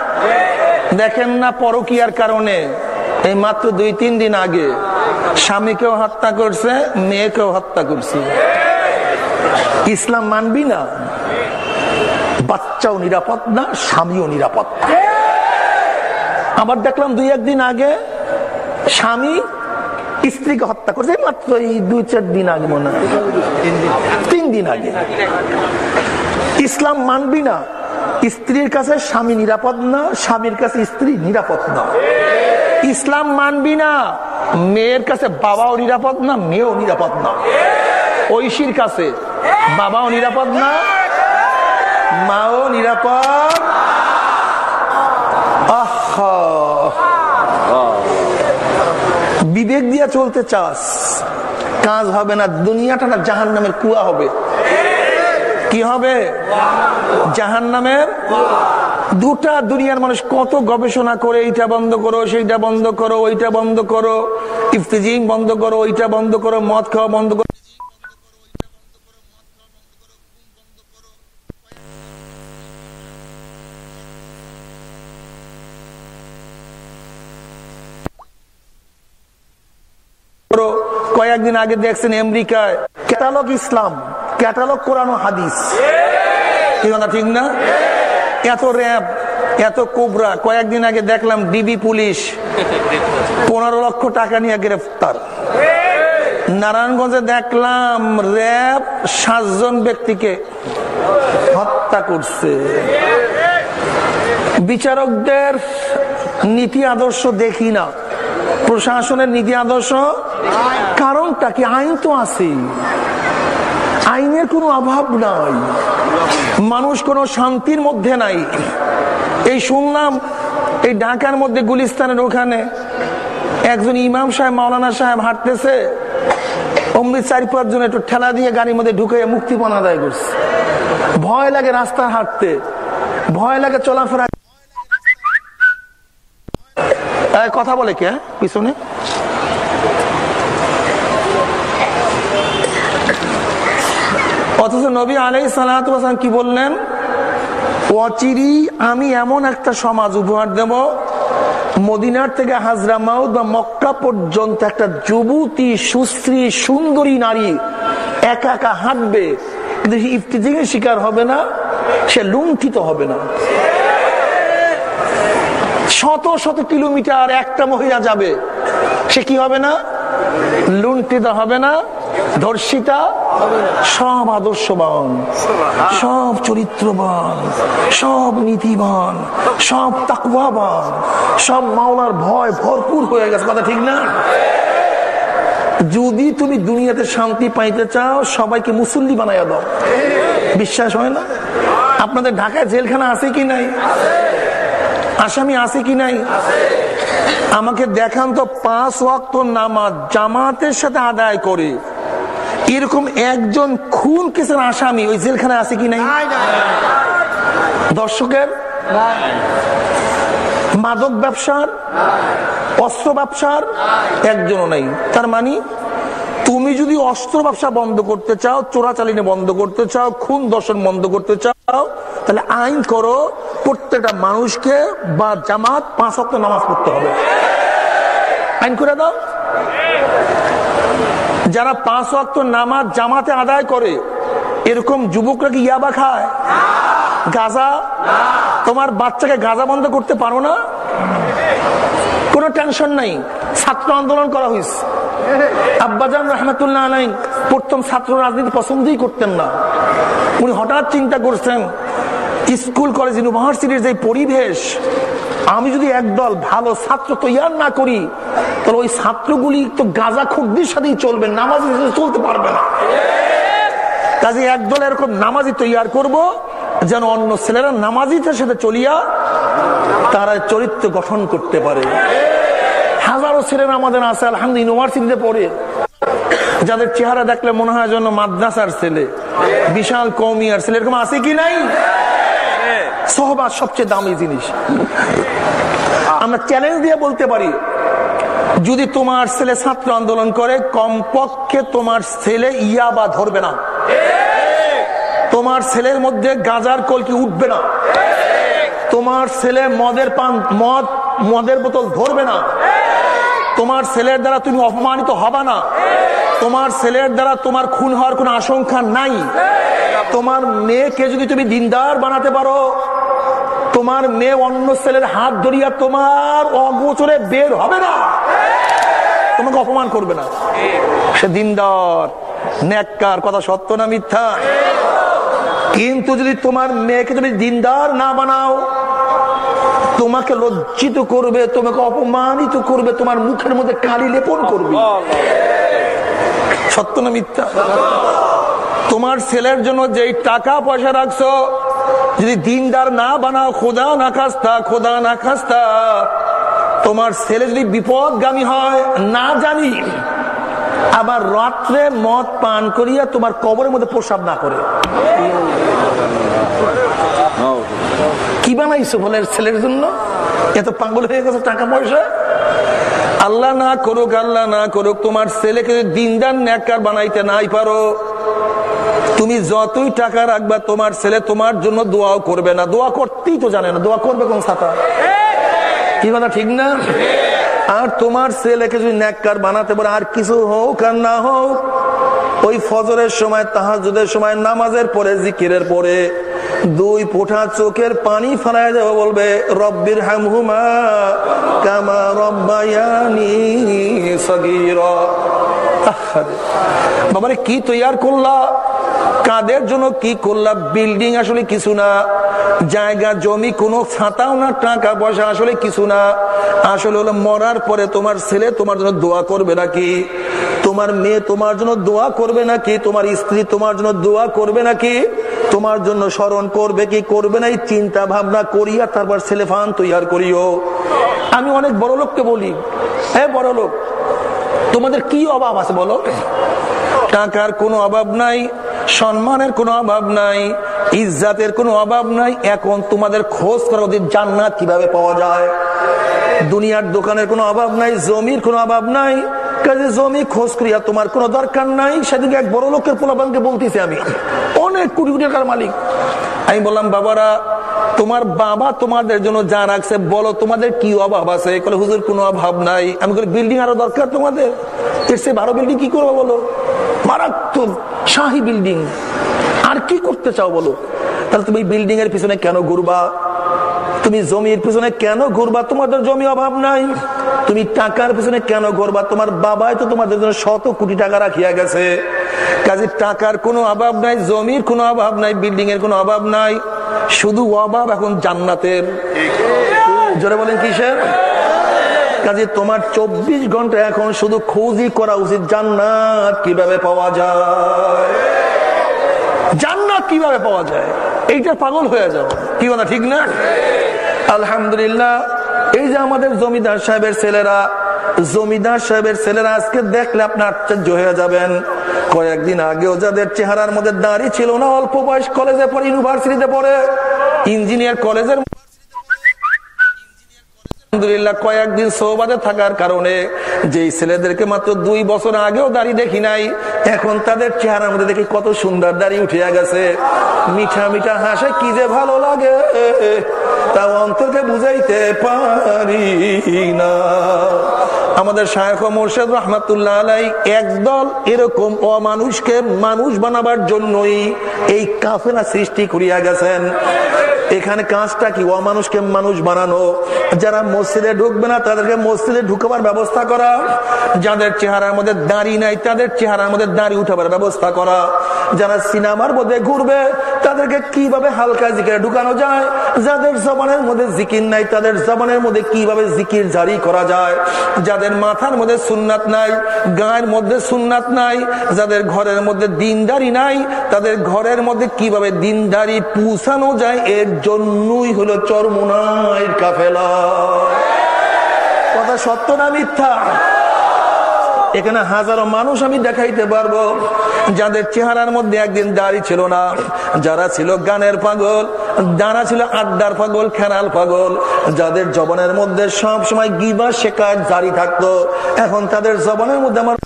দেখেন না পরকিয়ার কারণে, এই মাত্র দুই, তিন দিন আগে স্বামীকেও হত্যা করছে, মেয়েকেও হত্যা করছে। ইসলাম মানবি না? বাচ্চাও নিরাপদ না, স্বামীও নিরাপদ। আবার দেখলাম দুই একদিন আগে স্বামী স্ত্রীকে হত্যা করছে মাত্র এই দুই চার দিন আগে মনে তিন দিন আগে। ইসলাম মানবি না, স্ত্রীর কাছে স্বামী নিরাপদ না, স্বামীর কাছে স্ত্রী নিরাপদ না। ইসলাম মানবি না, মেয়ের কাছে বাবাও নিরাপদ না, মেয়েও নিরাপদ না। ঐশীর কাছে বাবাও নিরাপদ না? মাও নিরাপদ? বিবেক দিয়া চলতে চাস। কাজ হবে না, দুনিয়াটা না জাহান নামের কুয়া হবে। কি হবে? জাহান নামের দুটা দুনিয়ার মানুষ কত গবেষণা করে, এইটা বন্ধ করো, সেইটা বন্ধ করো, ওইটা বন্ধ করো, ইফতিজিং বন্ধ করো, ওইটা বন্ধ করো, মদ খাওয়া বন্ধ করো। কয়েকদিন আগে দেখছেন আমেরিকায় ক্যাটালগ ইসলাম ক্যাটালগ কোরআন হাদিস। কি কথা ঠিক না? এত র্যাব এত কোবরা কয়েকদিন আগে দেখলাম ডিবি পুলিশ পনেরো লক্ষ টাকা নিয়ে গ্রেফতার। নারায়ণগঞ্জে দেখলাম র্যাব সাতজন ব্যক্তিকে হত্যা করছে। বিচারকদের নীতি আদর্শ দেখি না। প্রশাসনের নীতি আদর্শ? কারণটা কি? আইন তো আছে আইনের কোনো অভাব নাই। মানুষ কোনো শান্তির মধ্যে নাই। এই শুনলাম, এই ঢাকার মধ্যে গুলিস্তানের ওখানে একজন ইমাম সাহেব, মাওলানা সাহেব হাঁটতেছে, অমৃত চারি পাঁচজন একটু ঠেলা দিয়ে গাড়ির মধ্যে ঢুকে মুক্তিপণ আদায় করছে। ভয় লাগে রাস্তা হাঁটতে। ভয় লাগে চলাফেরা কথা বলে কে? পিছনে? অথচ নবী আলাই সালাম কি বললেন? অচিরি, আমি এমন একটা সমাজ উপহার দেব, মদিনার থেকে হাজরা মাউদ বা মক্কা পর্যন্ত একটা যুবতী, সুশ্রী, সুন্দরী নারী একা একা হাঁটবে। কিন্তু ইফতিজিংয়ের শিকার হবে না, সে লুণ্ঠিত হবে না। শত শত কিলোমিটার একটা মহিলা যাবে, সে কি হবে না? লুণ্ঠিত হবে না? ধর্ষিতা? সব আদর্শবান, সব চরিত্রবান, সব নীতিবান, সব তাকুয়াবান সব মাওলার ভয় ভরপুর হয়ে গেছে। কথা ঠিক না? যদি তুমি দুনিয়াতে শান্তি পাইতে চাও, সবাইকে মুসল্লি বানাইয়া দাও। বিশ্বাস হয় না? আপনাদের ঢাকায় জেলখানা আছে কি নাই? আসামি আছে কি নাই? আমাকে দেখান তো পাঁচ ওয়াক্ত নামাজ জামাতের সাথে আদায় করে। এরকম একজন খুন কেসের আসামি ওই জেলখানায় আছে কি নাই? দর্শকের? মাদক ব্যবসার? অস্ত্র ব্যবসার? একজনও নাই। তার মানে তুমি যদি অস্ত্র ব্যবসা বন্ধ করতে চাও, চোরাচালিনে বন্ধ করতে চাও, খুন দর্শন বন্ধ করতে চাও, তাহলে আইন করো, প্রত্যেকটা মানুষকে বা জামাত পাঁচ অক্ট নামাজ পড়তে হবে। আইন করে দাও। যারা পাঁচ অক্ট নামাজ জামাতে আদায় করে, এরকম যুবকরা কি ইয়াবা খায়? গাজা? তোমার বাচ্চাকে গাজা বন্ধ করতে পারো না? কোনো টেনশন নাই। ছাত্র আন্দোলন করা হয়েছে আব্বাজান রহমতুল্লাহ আলাই প্রথম ছাত্র রাজনীতি পছন্দই করতেন না। উনি হঠাৎ চিন্তা করছেন, স্কুল, কলেজ, ইউনিভার্সিটির যে পরিবেশ, আমি যদি একদল ভালো ছাত্র তৈয়ার না করি, তাহলে ওই ছাত্রগুলি তো গাজা খুদ্দির সাথেই চলবে, নামাজ চলতে পারবে না। কাজে একদল এরকম নামাজি তৈয়ার করব, যেন অন্য ছেলেরা নামাজিদের সাথে চলিয়া তারা চরিত্র গঠন করতে পারে। হাজারো ছেলেরা আমাদের আছে আলহামদুল ইউনিভার্সিটিতে পড়ে। যাদের চেহারা দেখলে মনে হয় যেন মাদ্রাসার ছেলে, বিশাল কৌমিয়ার ছেলে, এরকম আছে কি নাই? সহবাস সবচেয়ে দামি জিনিস। আমরা চ্যালেঞ্জ দিয়ে বলতে পারি, যদি তোমার ছেলে ছাত্র আন্দোলন করে, কমপক্ষে তোমার ছেলে ইয়া বা ধরবে না। তোমার ছেলের মধ্যে গাজার কলকি উঠবে না? তোমার ছেলে মদের পান, মদ, মদের বোতল ধরবে না। তোমার ছেলের দ্বারা তুমি অপমানিত হবা না। তোমার ছেলের দ্বারা তোমার খুন হওয়ার কোন আশঙ্কা নাই। তোমার মেয়েকে যদি তুমি দিনদার বানাতে পারো, তোমার মেয়ে অন্য ছেলের হাত ধরিয়া তোমার অগোচরে বের হবে না। তোমাকে অপমান করবে না। সে দিনদার, ন্যাক্কার, কথা সত্য না মিথ্যা? কিন্তু যদি তোমার মেয়েকে তুমি দিনদার না বানাও তোমাকে লজ্জিত করবে, তোমাকে অপমানিত করবে, তোমার মুখের মধ্যে কালি লেপন করবে। সত্য না মিথ্যা? তোমার ছেলের জন্য যেই টাকা পয়সা রাখছো, যদি দিনদার না বানাও, খোদা না খাস্তা, খোদা না খাস্তা, তোমার ছেলে যদি বিপদগামী হয়, না জানি, আবার রাত্রে মদ পান করিয়া তোমার কবরের মধ্যে প্রসাব না করে। কি বানাইছো বলে ছেলের জন্য? এত পাগল হয়ে গেছে টাকা পয়সা আল্লাহ না করুক, আল্লাহ না করুক, তোমার ছেলেকে দিনদার বানাইতে নাই পারো, তুমি যতই টাকা রাখবা, তোমার ছেলে তোমার জন্য দোয়াও করবে না। দোয়া করতেই তো জানে না। দোয়া করবে কোন ছাতা? কি কথা, ঠিক না? আর তোমার ছেলেকে যদি ন্যাক্কার বানাতে পারে আর কিছু হোক আর না হোক, ওই ফজরের সময় তাহাজুদের সময়, নামাজের পরে, জিকিরের পরে দুই পোঠা চোখের পানি ফেলায় যাব বলবে, রব্বির হামহুমা কামা রব্বায়ানি সগীরা। বাবারে, কি তৈয়ার করলা? কাদের জন্য কি করলাম বিল্ডিং আসলে কিছু না। জায়গা, জমি, কোনো ছাতাও না, টাকা পয়সা আসলে কিছু না। আসলে হলো মরার পরে তোমার ছেলে তোমার জন্য দোয়া করবে নাকি? তোমার মেয়ে তোমার জন্য দোয়া করবে নাকি? তোমার স্ত্রী তোমার জন্য দোয়া করবে নাকি? তোমার জন্য স্মরণ করবে কি করবে না? এই চিন্তা ভাবনা করিয়া তারপর ছেলে ফান তৈয়ার করিও। আমি অনেক বড় লোককে বলি হ্যাঁ বড় লোক, তোমাদের কি অভাব আছে বলো? টাকার কোনো অভাব নাই। সম্মানের কোনো অভাব নাই, ইজ্জাতের কোনো অভাব নাই। এখন তোমাদের খোঁজ করা ওদের জান্নাত কীভাবে পাওয়া যায়? দুনিয়ার দোকানের কোনো অভাব নাই, জমির কোনো অভাব নাই। জমি খোঁজ তোমার কোনো দরকার নাই। সেদিকে এক বলতেছি আমি। অনেক মালিক। আমি বললাম, বাবারা, তোমার বাবা তোমাদের জন্য বলো তোমাদের কি অভাব আছে? হুজুর, কোনো অভাব নাই। আমি বলি বিল্ডিং আরও দরকার তোমাদের? সে ভালো বিল্ডিং কি করব বলো? মারাত্মক শাহী বিল্ডিং আর কি করতে চাও বলো? তাহলে তুমি বিল্ডিং এর পিছনে কেন ঘুরবা? তুমি জমির পিছনে কেন ঘুরবা? তোমাদের জমি অভাব নাই। তুমি টাকার পিছনে কেন ঘুরবা? তোমার বাবাই তো তোমাদের জন্য শত কোটি টাকা রাখিয়া গেছে। কাজে টাকার কোনো অভাব নাই, জমির কোনো অভাব নাই বিল্ডিং এর কোনো অভাব নাই। শুধু অভাব এখন জান্নাতের। জোরে বলেন কিসের? কাজে তোমার চব্বিশ ঘণ্টা এখন শুধু খোঁজই করা উচিত। জান্নাত কীভাবে পাওয়া যায়? জান্নাত কীভাবে পাওয়া যায়? এইটা পাগল হয়ে যাও। কি কথা, ঠিক না? আলহামদুলিল্লাহ, এই যে আমাদের জমিদার সাহেবের ছেলেরা, জমিদার সাহেবের ছেলেরা আজকে দেখলে আপনি আশ্চর্য হয়ে যাবেন। কয়েকদিন আগেও যাদের চেহারার মধ্যে দাঁড়িয়ে ছিল না, অল্প বয়স কলেজে পড়ে, ইউনিভার্সিটিতে পড়ে, ইঞ্জিনিয়ার কলেজের আলহামদুলিল্লাহ, কয়েকদিন সৌবাদে থাকার কারণে যে ছেলেদেরকে মাত্র দুই বছর আগেও দাড়ি দেখি নাই, এখন তাদের চেহারার মধ্যে দেখি কত সুন্দর দাঁড়িয়ে উঠিয়া গেছে। মিঠা মিঠা হাসে, কি যে ভালো লাগে তা অন্তরকে বুঝাইতে পারি না। আমাদের শায়খ মোর্শেদ রহমাতুল্লাহ আলাই একদল এরকম অমানুষকে মানুষ বানাবার জন্যই এই কাফেলা সৃষ্টি করিয়া গেছেন। এখানে কাজটা কি? অমানুষকে মানুষ বানানো। যারা মসজিদে ঢুকবে না, তাদেরকে মসজিদে ঢুকবার ব্যবস্থা করা। যাদের চেহারার মধ্যে দাঁড়ি নাই, তাদের চেহারার মধ্যে দাঁড়ি উঠাবার ব্যবস্থা করা। যারা সিনেমার মধ্যে ঘুরবে, তাদেরকে কীভাবে হালকা জিকিরে ঢুকানো যায়? যাদের জবানের মধ্যে জিকির নাই, তাদের জবানের মধ্যে কীভাবে জিকির জারি করা যায়? যাদের মাথার মধ্যে সুন্নাত নাই, গায়ের মধ্যে সুন্নাত নাই, যাদের ঘরের মধ্যে দিনদারি নাই, তাদের ঘরের মধ্যে কীভাবে দিনদারি পুষানো যায়, এর জন্যই হলো চরমুনায় কাফেলা। কথা সত্য না মিথ্যা? এখানে হাজারো মানুষ আমি দেখাইতে পারব। যাদের চেহারার মধ্যে একদিন দাড়ি ছিল না, যারা ছিল গানের পাগল, যারা ছিল আড্ডার পাগল, খেরাল পাগল, যাদের জবনের মধ্যে সব সময় গিবা শেখার জারি থাকতো, এখন তাদের জবনের মধ্যে আমার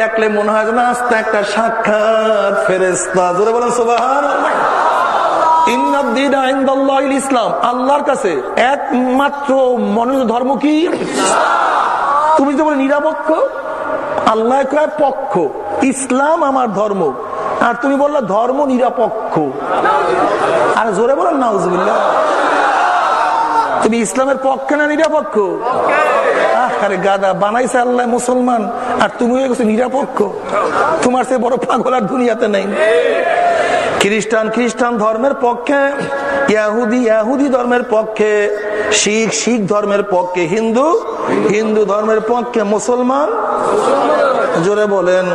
দেখলে মনে হয় না আস্তে একটা সাক্ষাৎ ফেরেস্তা জোরে বলেন সোবাহান ইসলাম। আল্লাহর কাছে একমাত্র মনোজ ধর্ম কি? তুমি যে বলে নিরাপক্ষ, আল্লাহ কয় পক্ষ। ইসলাম আমার ধর্ম। আর তুমি বললা ধর্ম নিরাপক্ষ। আর জোরে বলেন নাউজবিল্লা তুমি ইসলামের পক্ষে না নিরাপক্ষ? আরে গাদা, বানাইছে আল্লাহ মুসলমান। আর তুমি নিরাপক্ষ। তোমার সে বড় পাগল আর দুনিয়াতে নেই। খ্রিস্টান খ্রিস্টান ধর্মের পক্ষে, ইয়াহুদি ইয়াহুদি ধর্মের পক্ষে, শিখ শিখ ধর্মের পক্ষে, হিন্দু হিন্দু ধর্মের পক্ষে, মুসলমান? জোরে বলেন।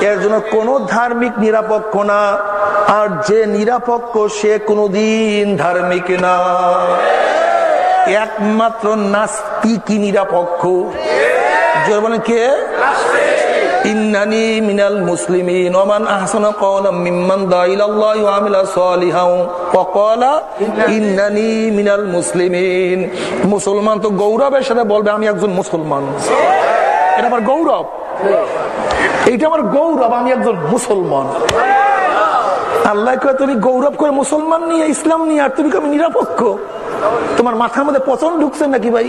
এর জন্য কোন ধার্মিক নিরাপক্ষ না, আর যে নিরাপক্ষ সে কোনদিন ধার্মিক না। একমাত্র নাস্তিকই নিরাপক্ষ। জোরে বলেন কে? ইন্নানি মিনাল মুসলিমিন, ওমান আহসানা ক্বাওলাম মিম্মান দা ইলাল্লাহি ওয়া আমিলা সালিহান ওয়া ক্বালা ইন্নানি মিনাল মুসলিমিন। মুসলমান তো গৌরবের সাথে বলবে, আমি একজন মুসলমান। এটা আমার গৌরব। এইটা আমার গৌরব, আমি একজন মুসলমান। আল্লাহ তুমি গৌরব করে মুসলমান নিয়ে, ইসলাম নিয়ে, আর তুমি আমি নিরাপক্ষ? তোমার মাথার মধ্যে পচন ঢুকছে নাকি ভাই?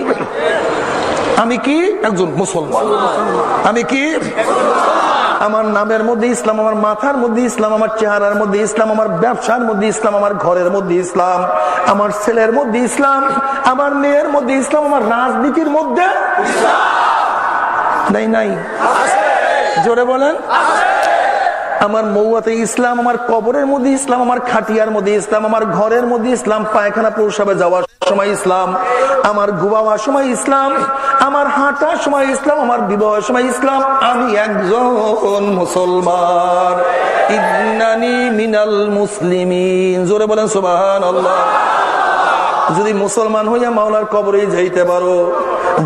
আমি কি? একজন মুসলমান। আমি কি? আমার নামের মধ্যে ইসলাম, আমার মাথার মধ্যে ইসলাম, আমার চেহারার মধ্যে ইসলাম, আমার ব্যবসার মধ্যে ইসলাম, আমার ঘরের মধ্যে ইসলাম, আমার ছেলের মধ্যে ইসলাম, আমার মেয়ের মধ্যে ইসলাম, আমার রাজনীতির মধ্যে নাই নাই। জোরে বলেন। আমার মৌয়াতে ইসলাম, আমার কবরের মধ্যে ইসলাম, আমার খাটিয়ার মধ্যে ইসলাম, আমার ঘরের মধ্যে ইসলাম, পায়খানা প্রসাবে যাওয়ার সময় ইসলাম, আমার ঘুমাবার সময় ইসলাম, আমার হাঁটার সময় ইসলাম, আমার বিবাহের সময় ইসলাম। আমি একজন মুসলমান। ইন্নানি মিনাল মুসলিমিন। জোরে বলেন সুবাহান আল্লাহ যদি মুসলমান হইয়া মাওলার কবরে যাইতে পারো,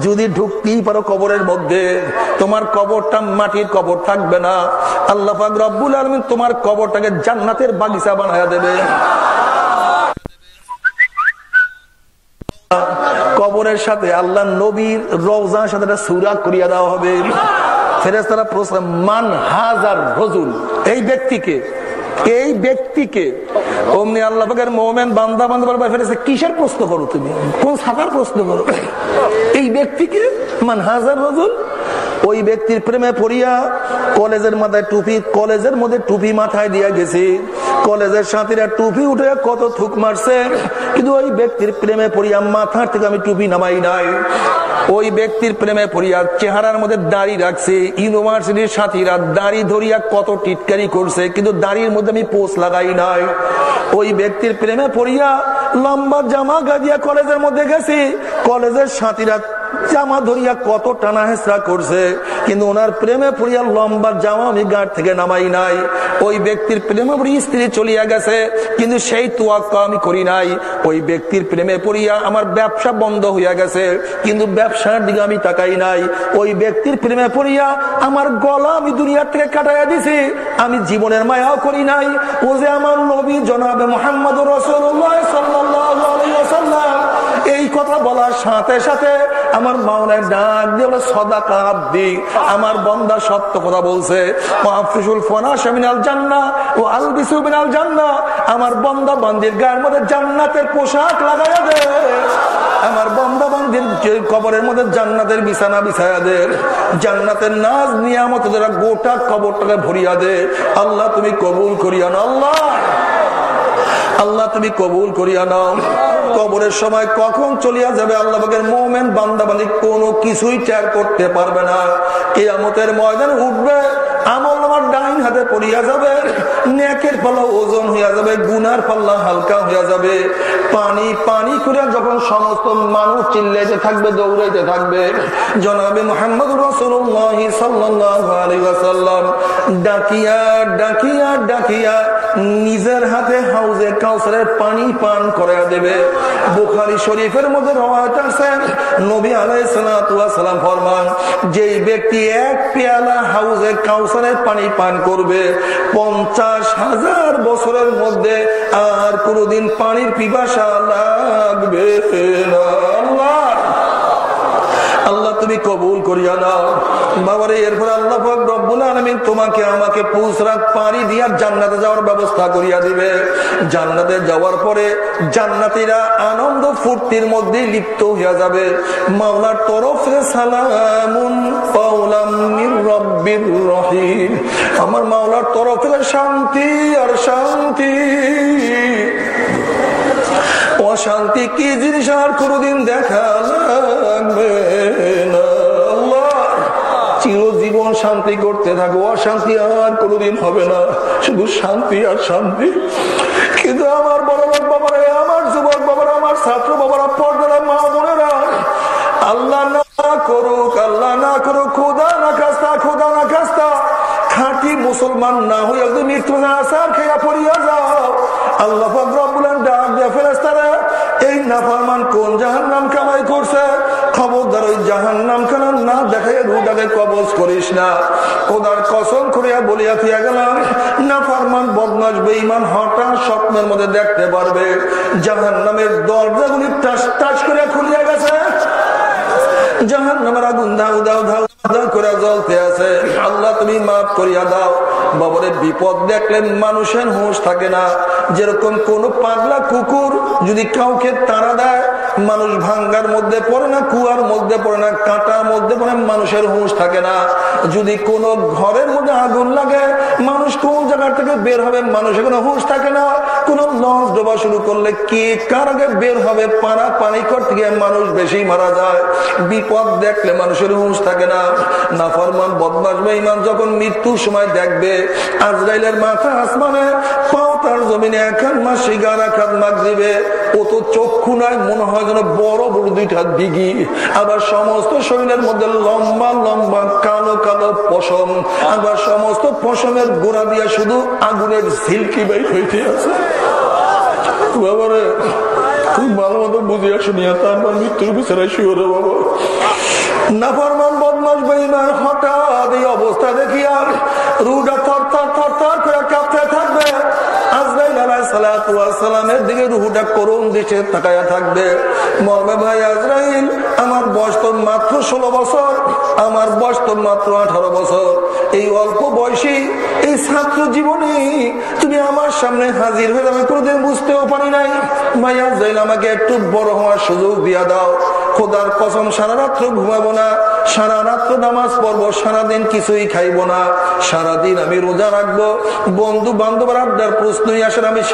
যদি ঢুকতেই পারো কবরের মধ্যে, তোমার কবরটা মাটির কবর থাকবে না। আল্লাহ রব্বুল আলমিন তোমার কবরটাকে জান্নাতের বাগিচা বানায় দেবে। কবরের সাথে আল্লাহ নবীর রওজার সাথে একটা সুরা করিয়া দেওয়া হবে। ফেরেস্তারা প্রশ্ন, মান হাজার রজুল? এই ব্যক্তিকে এই ব্যক্তিকে অমনি আল্লাহ পাকের মোমেন বান্দা বলবে ফেরেছে কিসের প্রশ্ন করো তুমি? কোন সাকার প্রশ্ন করো? এই ব্যক্তিকে মান হাজার রজুল ওই ব্যক্তির প্রেমে পড়িয়া কলেজের মাথায় টুপি, কলেজের মধ্যে টুপি মাথায় দিয়া গেছে। কলেজের সাথীরা টুপি উঠে কত থুক মারছে। কিন্তু ওই ব্যক্তির প্রেমে পড়িয়া মাথার থেকে আমি টুপি নামাই নাই। ওই ব্যক্তির প্রেমে পড়িয়া চেহারার মধ্যে দাড়ি রাখছে। ইউনিভার্সিটির সাথীরা দাড়ি ধরিয়া কত টিটকারি করছে, কিন্তু দাড়ির মধ্যে আমি পোষ লাগাই নাই। ওই ব্যক্তির প্রেমে পড়িয়া লম্বা জামা গাদিয়া কলেজের মধ্যে গেছি। কলেজের সাথীরা জামা ধরিয়া কত টানা হেসরা করছে। কিন্তু ওনার প্রেমে পড়িয়া লম্বা জামা আমি গাঁট থেকে নামাই নাই। ওই ব্যক্তির প্রেমে পড়ি, স্ত্রী চলিয়া গেছে, কিন্তু সেই তোয়াক্কা আমি করি নাই। ওই ব্যক্তির প্রেমে পড়িয়া আমার ব্যবসা বন্ধ হইয়া গেছে, কিন্তু ব্যবসার দিকে আমি তাকাই নাই। ওই ব্যক্তির প্রেমে পড়িয়া আমার গলা আমি দুনিয়ার থেকে কাটাইয়া দিছি, আমি জীবনের মায়াও করি নাই। ও যে আমার নবী জনাবে মোহাম্মদ রসুল্লাহ কথা বলার সাথে সাথে আমার মাওলায় ডাক দিয়ে বলে সদা কাব্দি আমার বন্দা সত্য কথা বলছে আমার বন্দা বান্দির গায়ের মধ্যে জান্নাতের পোশাক লাগাইয়া দে। আমার বন্দা বান্দির কবরের মধ্যে জান্নাতের বিছানা বিছায়া দে। জান্নাতের নাজ নিয়ামত যারা গোটা কবরটাকে ভরিয়া দে। আল্লাহ, তুমি কবুল করিয়া না আল্লাহ। আল্লাহ, তুমি কবুল করিয়া নাও। কবরের সময় কখন চলিয়া যাবে আল্লাহের মোমেন বান্দাবান্দি কোনো কিছুই ত্যাগ করতে পারবে না। কেয়ামতের ময়দান উঠবে আমল আমার ডাইন হাতে পড়িয়া যাবে, নেকের পাল্লা ওজন হইয়া যাবে, গুনার পাল্লা হালকা হইয়া যাবে। পানি পানি করে যখন সমস্ত মানুষ চিল্লাইতে থাকবে, দৌড়াইতে থাকবে, জনাবে মোহাম্মদ সাল্লাম ডাকিয়া ডাকিয়া ডাকিয়া নিজের হাতে হাউজে কাউসারের পানি পান করে দেবে। বুখারি শরীফের মধ্যে আছে, নবী আলাইহিস সালাম ফরমান, যেই ব্যক্তি এক পেয়ালা হাউজে কাউসারের পানি পান করবে। পঞ্চাশ হাজার বছরের মধ্যে আর কোনদিন পানির পিপাসা লাগবে আল্লাহ। আল্লাহ, তুমি কবুল করিয়া নাও। বাবারে, এরপর আল্লাহ রব্বুল আলমিন তোমাকে, আমাকে পুষরাত পানি দিয়া জান্নাতে যাওয়ার ব্যবস্থা করিয়া দিবে। জান্নাতে যাওয়ার পরে জান্নাতিরা আনন্দ ফুর্তির মধ্যে লিপ্ত হইয়া যাবে। মাওলার তরফে সালামুন রহিম। আমার মাওলার তরফে শান্তি আর শান্তি। অশান্তি কি জিনিস আর কোনদিন দেখা লাগবে? না চিরজীবন শান্তি করতে থাকো। অশান্তি আর কোনদিন হবে না। শুধু শান্তি আর শান্তি। কিন্তু আমার বড় লোক বাবারা, আমার যুবক বাবারা, আমার ছাত্র বাবারা, পর্দারা, মা বোনেরা, আল্লাহ না করুক, আল্লাহ না করুক, খোদা না খাস্তা, খোদা না খাস্তা, খাঁটি মুসলমান না হইয়া একদম মৃত্যু না আসার খেয়া পড়িয়া যাও। আল্লাহ ডাক দিয়ে ফেরেস্তারা এই নাফরমান কোন জাহান নাম জাহান নাম খানার না দেখাই কবজ করিস না। করিয়া বলিয়া গেলাম, না ফারমান বদমাস বেইমান হঠাৎ স্বপ্নের মধ্যে দেখতে পারবে। জাহান নামের দরজাগুলি টাস টাস করিয়া খুলিয়া গেছে। জাহান নামের আগুন দাও দাও ধাও করিয়া দাও। বিপদ মানুষের হুঁশ থাকে না। যেরকম কোন কুকুর যদি কাউকে দেয়, মানুষ ভাঙ্গার মধ্যে পড়ে না, কুয়ার মধ্যে পড়ে না, কাঁটার মধ্যে পড়ে, মানুষের হুঁশ থাকে না। যদি কোনো ঘরের মধ্যে আগুন লাগে, মানুষ কোন জায়গা থেকে বের হবে, মানুষের কোনো হুঁশ থাকে না। কোন লঞ্চ ডোবা শুরু করলে কে কার আগে বের হবে? পাড়া পানি করতে গিয়ে মানুষ বেশি মারা যায়। বিপদ দেখলে মানুষের হুঁশ থাকে না। আবার সমস্ত শরীরের মধ্যে লম্বা লম্বা, কালো কালো পশম। আবার সমস্ত পশমের গোড়া দিয়া শুধু আগুনের ঝিলকি বের হইতে আছে। খুব ভালো মতো বুঝিয়া শুনিয়া তারপর মৃত্যুর বিচারে শুয়ে বাবা। নাফরমান বদমাস বেইমান হঠাৎ এই অবস্থা দেখিয়া রুডা থর থর থর থর করে কাঁপতে থাকবে আজরাইল আলাইহিস সালাতু ওয়াস সালামের দিকে রুহুটা করুণ দিশে তাকায়া থাকবে। মরবে ভাই আজরাইল, আমার বয়স তো মাত্র ষোলো বছর, আমার বয়স তো মাত্র আঠারো বছর। এই অল্প বয়সী এই ছাত্র জীবনে তুমি আমার সামনে হাজির হয়ে আমি কোনোদিন বুঝতেও পারি নাই। ভাই আজরাইল, আমাকে একটু বড় হওয়ার সুযোগ দিয়া দাও। খোদার কসম, সারা রাত্র ঘুমাবো না, সারা রাত্র নামাজ পড়ব, সারাদিন কিছুই খাইবো না। সারাদিন আমি রোজা রাখব। বন্ধু বান্ধবের আড্ডার প্রশ্নই আসেন আমি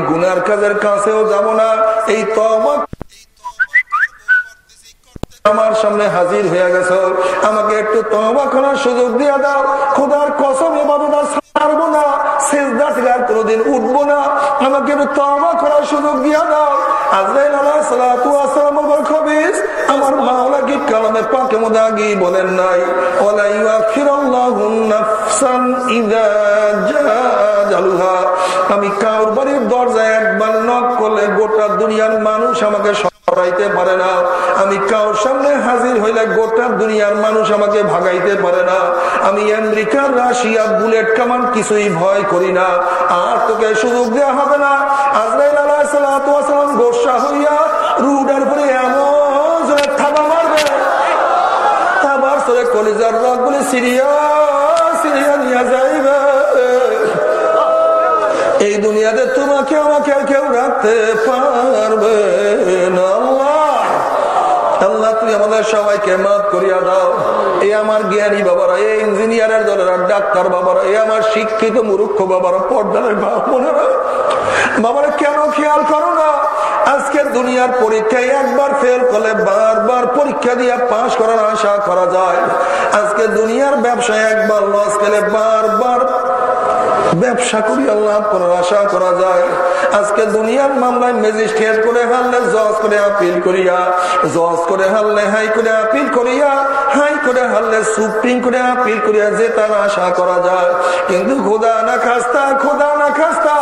গুনার কাজের কাছেও যাব না। এই তবা আমার সামনে হাজির হয়ে গেছ। আমাকে একটু তবা করার সুযোগ দিয়া দাও। খোদার কসম এবাদত ছাড়বো না। কোনোদিন উঠবো না। আমাকে একটু তবা করার সুযোগ দাও। আমার বলেন নাই? জালুহা আমি কাউর বাড়ির দরজায় একবার নক করলে গোটা দুনিয়ার মানুষ আমাকে সরাইতে পারে না। আমি কাউর সামনে হাজির হইলে গোটা দুনিয়ার মানুষ আমাকে ভাগাইতে পারে না। আমি আমেরিকার রাশিয়া, বুলেট কামান কিছুই ভয় করি না। আর তোকে সুযোগ দেওয়া হবে না। আজরাইল আলাইসালাম গোসা হইয়া রুডার পরে এমন থাবা মারবে। থাবার সরে কলিজার রক বলে সিরিয়া তোমাকে আমাকে কেউ রাখতে পারবে কেন খেয়াল করো না? দুনিয়ার পরীক্ষায় একবার ফেল করলে বারবার পরীক্ষা দিয়ে পাশ করার আশা করা যায়। আজকে দুনিয়ার ব্যবসায় একবার লস খেলে বারবার ব্যবসা করি, আল্লাহ করার আশা করা যায়। আজকে দুনিয়ার মামলায় ম্যাজিস্ট্রেট করে হারলে জজ করে আপিল করিয়া, জজ করে হারলে হাই করে আপিল করিয়া, হাই করে হারলে সুপ্রিম করে আপিল করিয়া যে তার আশা করা যায়। কিন্তু খোদা না খাস্তা, খোদা না খাস্তা,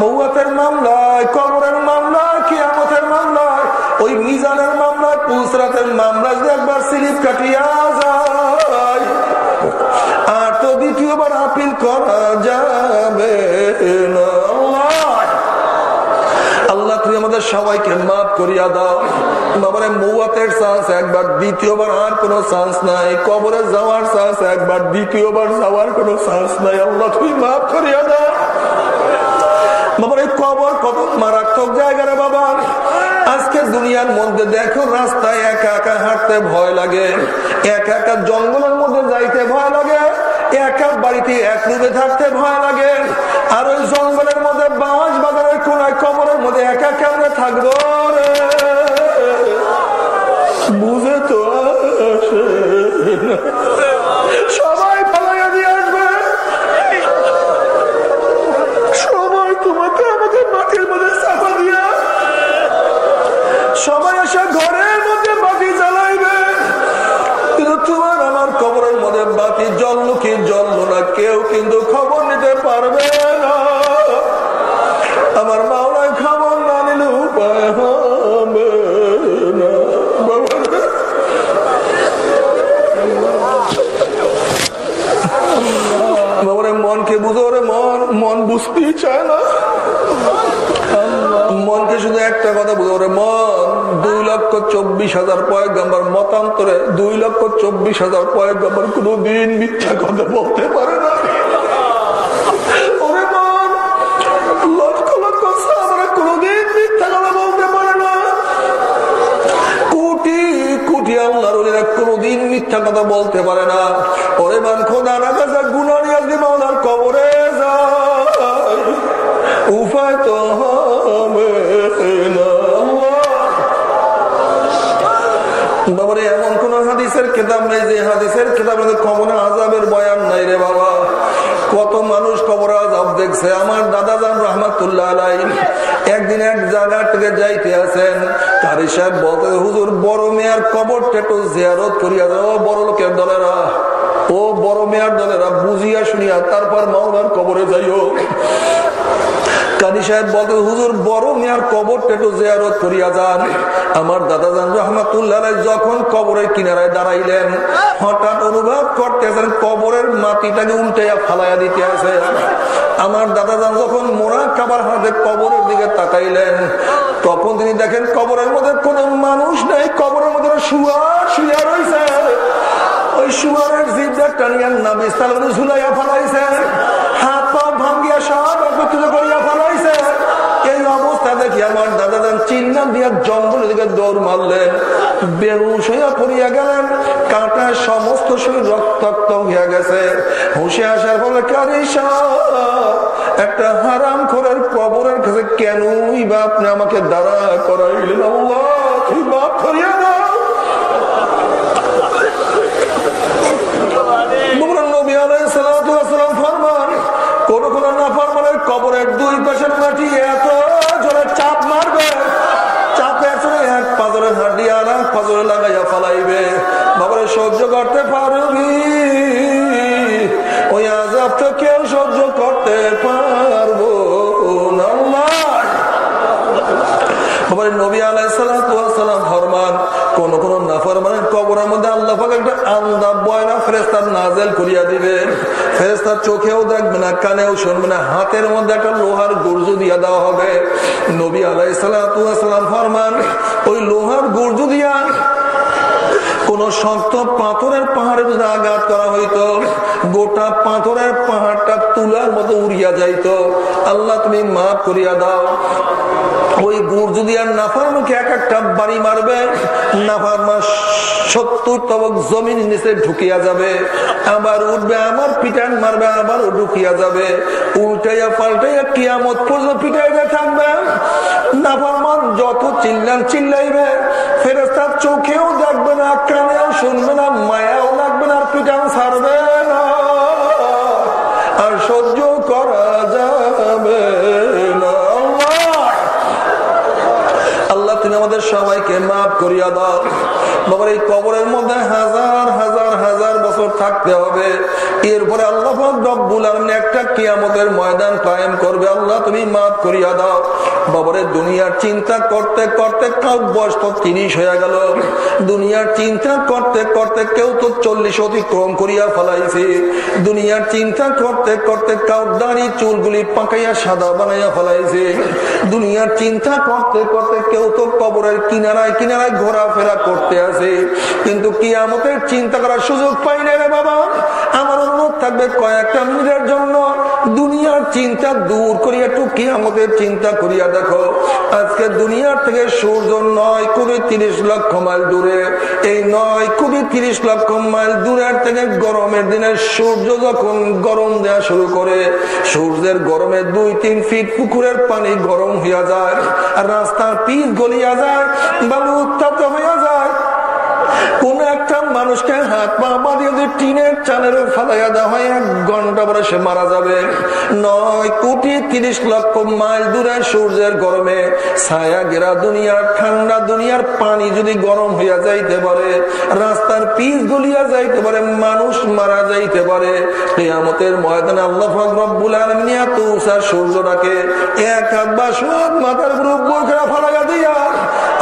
মৌয়াতের মামলায়, কবরের মামলায়, কিয়ামতের মামলায়, ওই মিজানের মামলায় পুসরাতের মামলা যদি একবার স্লিপ কাটিয়া যায়। আর তো দ্বিতীয়বার আপিল করা যাবে আল্লাহ, তুমি আমাদের সবাইকে মাফ করিয়া দাও। কত মারাত্মক জায়গা রে বাবা। আজকে দুনিয়ার মধ্যে দেখো, রাস্তায় একা একা হাঁটতে ভয় লাগে। একা একা জঙ্গলের মধ্যে যাইতে ভয় লাগে। একা বাড়িতে এক রুমে থাকতে ভয় লাগে। আর ওই জঙ্গলের মধ্যে, বাঁশ বাজারের কোনায় কবরের মধ্যে একা কেমনে থাকব রে? বুঝে তো বুঝতেই চায় না। মনকে শুধু একটা কথা বলব রে মন, দুই লক্ষ চব্বিশ হাজার পয়গাম্বার মতান্তরে দুই লক্ষ চব্বিশ হাজার পয়গাম্বার কোনদিন মিথ্যা কথা বলতে পারে না। ওরে লক্ষ লক্ষ সাহাবারা কোনদিন মিথ্যা কথা বলতে পারে না। কোনদিন মিথ্যা কথা বলতে পারে না। দেখছে আমার দাদা যান রহমাতুল্লাহ আলাই একদিন এক জায়গা থেকে যাইতে আছেন কারি সাহেব বলতে, হুজুর, বড় মেয়ার কবর টেটো জিয়ারত করিয়া ও বড় লোকের দলেরা। ও বড় মেয়ার দলেরা, বুঝিয়া শুনিয়া তারপর মাওলার কবরে যাইও। কানি সাহেব বলতে হুজুর, বড় মেয়ার কবর টেটো জিয়ারত করিয়া যান। আমার দাদা যান রহমাতুল্লাহ যখন কবরের কিনারায় দাঁড়াইলেন, হঠাৎ অনুভব করতেছেন কবরের মাটিটাকে উল্টাইয়া ফালাইয়া দিতে আছে। আমার দাদা যান যখন মোরা কাবার হাতে কবরের দিকে তাকাইলেন, তখন তিনি দেখেন কবরের মধ্যে কোন মানুষ নেই, কবরের মধ্যে শুয়া শুয়া রয়েছে ওই শুয়ারের জিভটা টানিয়ার নাম ইস্তাল ঝুলাইয়া ফালাইছে। হাত পা ভাঙ্গিয়া সব একত্রিত করিয়া আমার দাদা দান চিন্তা দিয়া জঙ্গলের দিকে দৌড় মারলেন। বেহুশ হইয়া পড়িয়া গেলেন। কাঁটা সমস্ত শরীর রক্তাক্ত হইয়া গেছে। হুঁশে আসার ফলে কারিসা একটা হারাম খোরের কবরের কাছে কেনই বা আপনি আমাকে দাঁড়া করাইলেন? বাপ করিয়া দাও। কোন কবরের দুই পাশের মাটি এত আল্লাহ একটা আন্দা বয়না ফেরেস্তার নাজেল করিয়া দিবে। ফেরেস্তার চোখেও দেখবে না, কানেও শুনবে না, হাতের মধ্যে একটা লোহার গর্জু দিয়া দেওয়া হবে। নবী আলাই সালাম ফরমান, ওই লোহার গর্জু দিয়া শক্ত পাথরের পাহাড়ে যদি আঘাত করা হইতো, গোটা পাথরের পাহাড়টা তুলার মতো উড়িয়া যাইত। আল্লাহ তুমি মাফ করিয়া দাও। ওই গুড় যদি আর নাফার মুখে এক একটা বাড়ি মারবে, নাফার মাস সত্তর তবক জমিন নিচে ঢুকিয়া যাবে। আবার উঠবে আমার পিটান মারবে আবার ঢুকিয়া যাবে। উল্টাইয়া পাল্টাইয়া কিয়ামত পর্যন্ত পিটাইবে থাকবে। নাফার মান যত চিল্লান চিল্লাইবে ফেরেস্তার চোখেও দেখবে না কানেও শুনবে না মায়াও লাগবে না আর পিটান ছাড়বে? মাফ করিয়া দাও। বাবার এই কবরের মধ্যে হাজার হাজার হাজার বছর থাকতে হবে। এরপরে আল্লাহ রব্বুল আলমিন একটা কিয়ামতের ময়দান কায়েম করবে। আল্লাহ তুমি মাফ করিয়া দাও। বাবারে, দুনিয়ার চিন্তা করতে করতে কাউ বয়স তো তিরিশ হয়ে গেল। দুনিয়ার চিন্তা করতে করতে কেউ তো চল্লিশ অতিক্রম করিয়া ফেলাইছে। দুনিয়ার চিন্তা করতে করতে কাউ দাড়ি, চুলগুলি পাকাইয়া সাদা বানাইয়া ফেলাইছে। দুনিয়ার চিন্তা করতে করতে কেউ তো কবরের কিনারায় কিনারায় ঘোরাফেরা করতে আছে কিন্তু কিয়ামতের চিন্তা করার সুযোগ পাই না রে বাবা। আমার থাকবে কয়েকটা মিনিটের জন্য। দুনিয়ার চিন্তা দূর করিয়া একটু কিয়ামতের চিন্তা করিয়া দেখো। আজকে দুনিয়ার থেকে সূর্য নয় কুড়ি তিরিশ লক্ষ মাইল দূরে। এই নয় কুড়ি তিরিশ লক্ষ মাইল দূরের থেকে গরমের দিনে সূর্য যখন গরম দেওয়া শুরু করে, সূর্যের গরমে দুই, তিন ফিট পুকুরের পানি গরম হইয়া যায়, আর রাস্তার পিচ গলিয়া যায়, বালু উত্তাপ্ত হইয়া যায়। মানুষকে হাত পা বাঁধিয়ে যদি টিনের চালের ফালাইয়া দেওয়া হয়, এক ঘণ্টা পরে সে মারা যাবে। নয় কোটি তিরিশ লক্ষ মাইল দূরে সূর্যের গরমে ছায়া গেরা দুনিয়ার, ঠান্ডা দুনিয়ার পানি যদি গরম হইয়া যাইতে পারে, রাস্তার পিচ গলিয়া যাইতে পারে, মানুষ মারা যাইতে পারে। কেয়ামতের ময়দানে আল্লাহ রব্বুল আলমিন এত উষা সূর্যটাকে এক হাত বা সব মাথার গ্রুপ বোরখেরা ফালাইয়া দিয়া,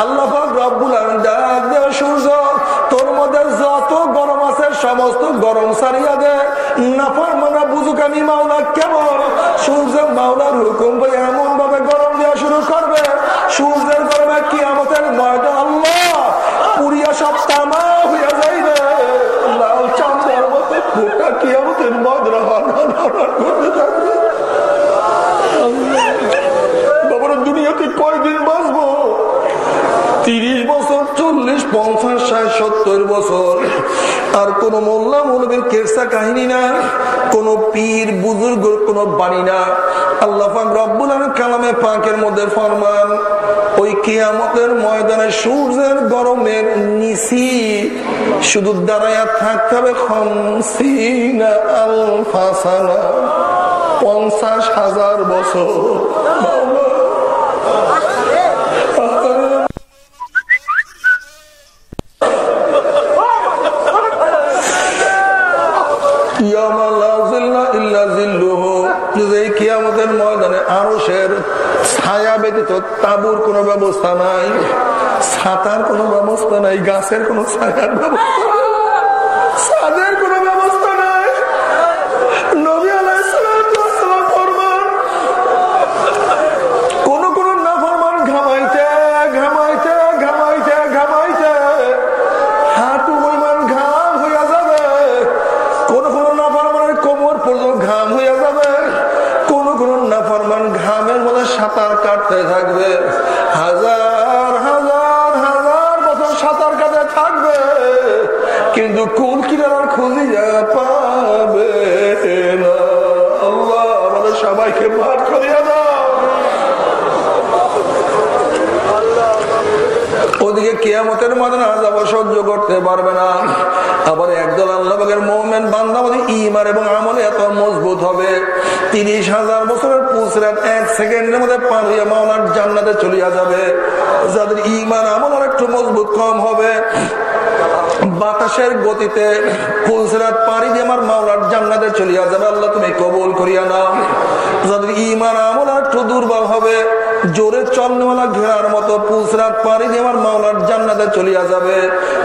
আল্লাহ রব্বুল আলমিন ডাক দেওয়া সূর্য সমস্ত গরম সারিয়া দে না মানা বুঝুক আমি মাওলা কেমন? সূর্যের মাওলার হুকুম বলে এমন ভাবে গরম দেওয়া শুরু করবে। সূর্যের গরমে কি আমাদের ময়দা আল্লাহ পুরিয়া সব তামা হইয়া যাইবে। লাল চান্দার মতো ফোটা কি আমাদের ময়দা করতে থাকবে দুনিয়াতে কয়দিন বাঁচবো? তিরিশ বছর, চল্লিশ, পঞ্চাশ, ষাট, সত্তর বছর। আর কোন মোল্লা মৌলবীর কেরসা কাহিনী না, কোন পীর, বুজুর্গ, কোন বাণী না। আল্লাহ রব্বুল কালামে পাকের মধ্যে ফরমান, ওই কিয়ামতের ময়দানে সূর্যের গরমের নিশি শুধু দাঁড়াইয়া থাকতে হবে পঞ্চাশ হাজার বছর। তাবুর কোনো ব্যবস্থা নাই ছাতার কোনো ব্যবস্থা নাই গাছের কোনো ছায়ার ব্যবস্থা জান্নাতে চলিয়া যাবে। যাদের ইমান আমল আর একটু মজবুত কম হবে, বাতাসের গতিতে ফুলসেরাত পাড়ি দিয়ে আমার মাওলার জান্নাতে চলিয়া যাবে। আল্লাহ তুমি কবুল করিয়া নাও। যাদের ইমান আমল আর একটু দুর্বল হবে জোরে চলনেওয়ালা ঘেরার মতো পুলসরাত পাড়ি দিয়ে আমার মাওলার জান্নাতে চলিয়া যাবে।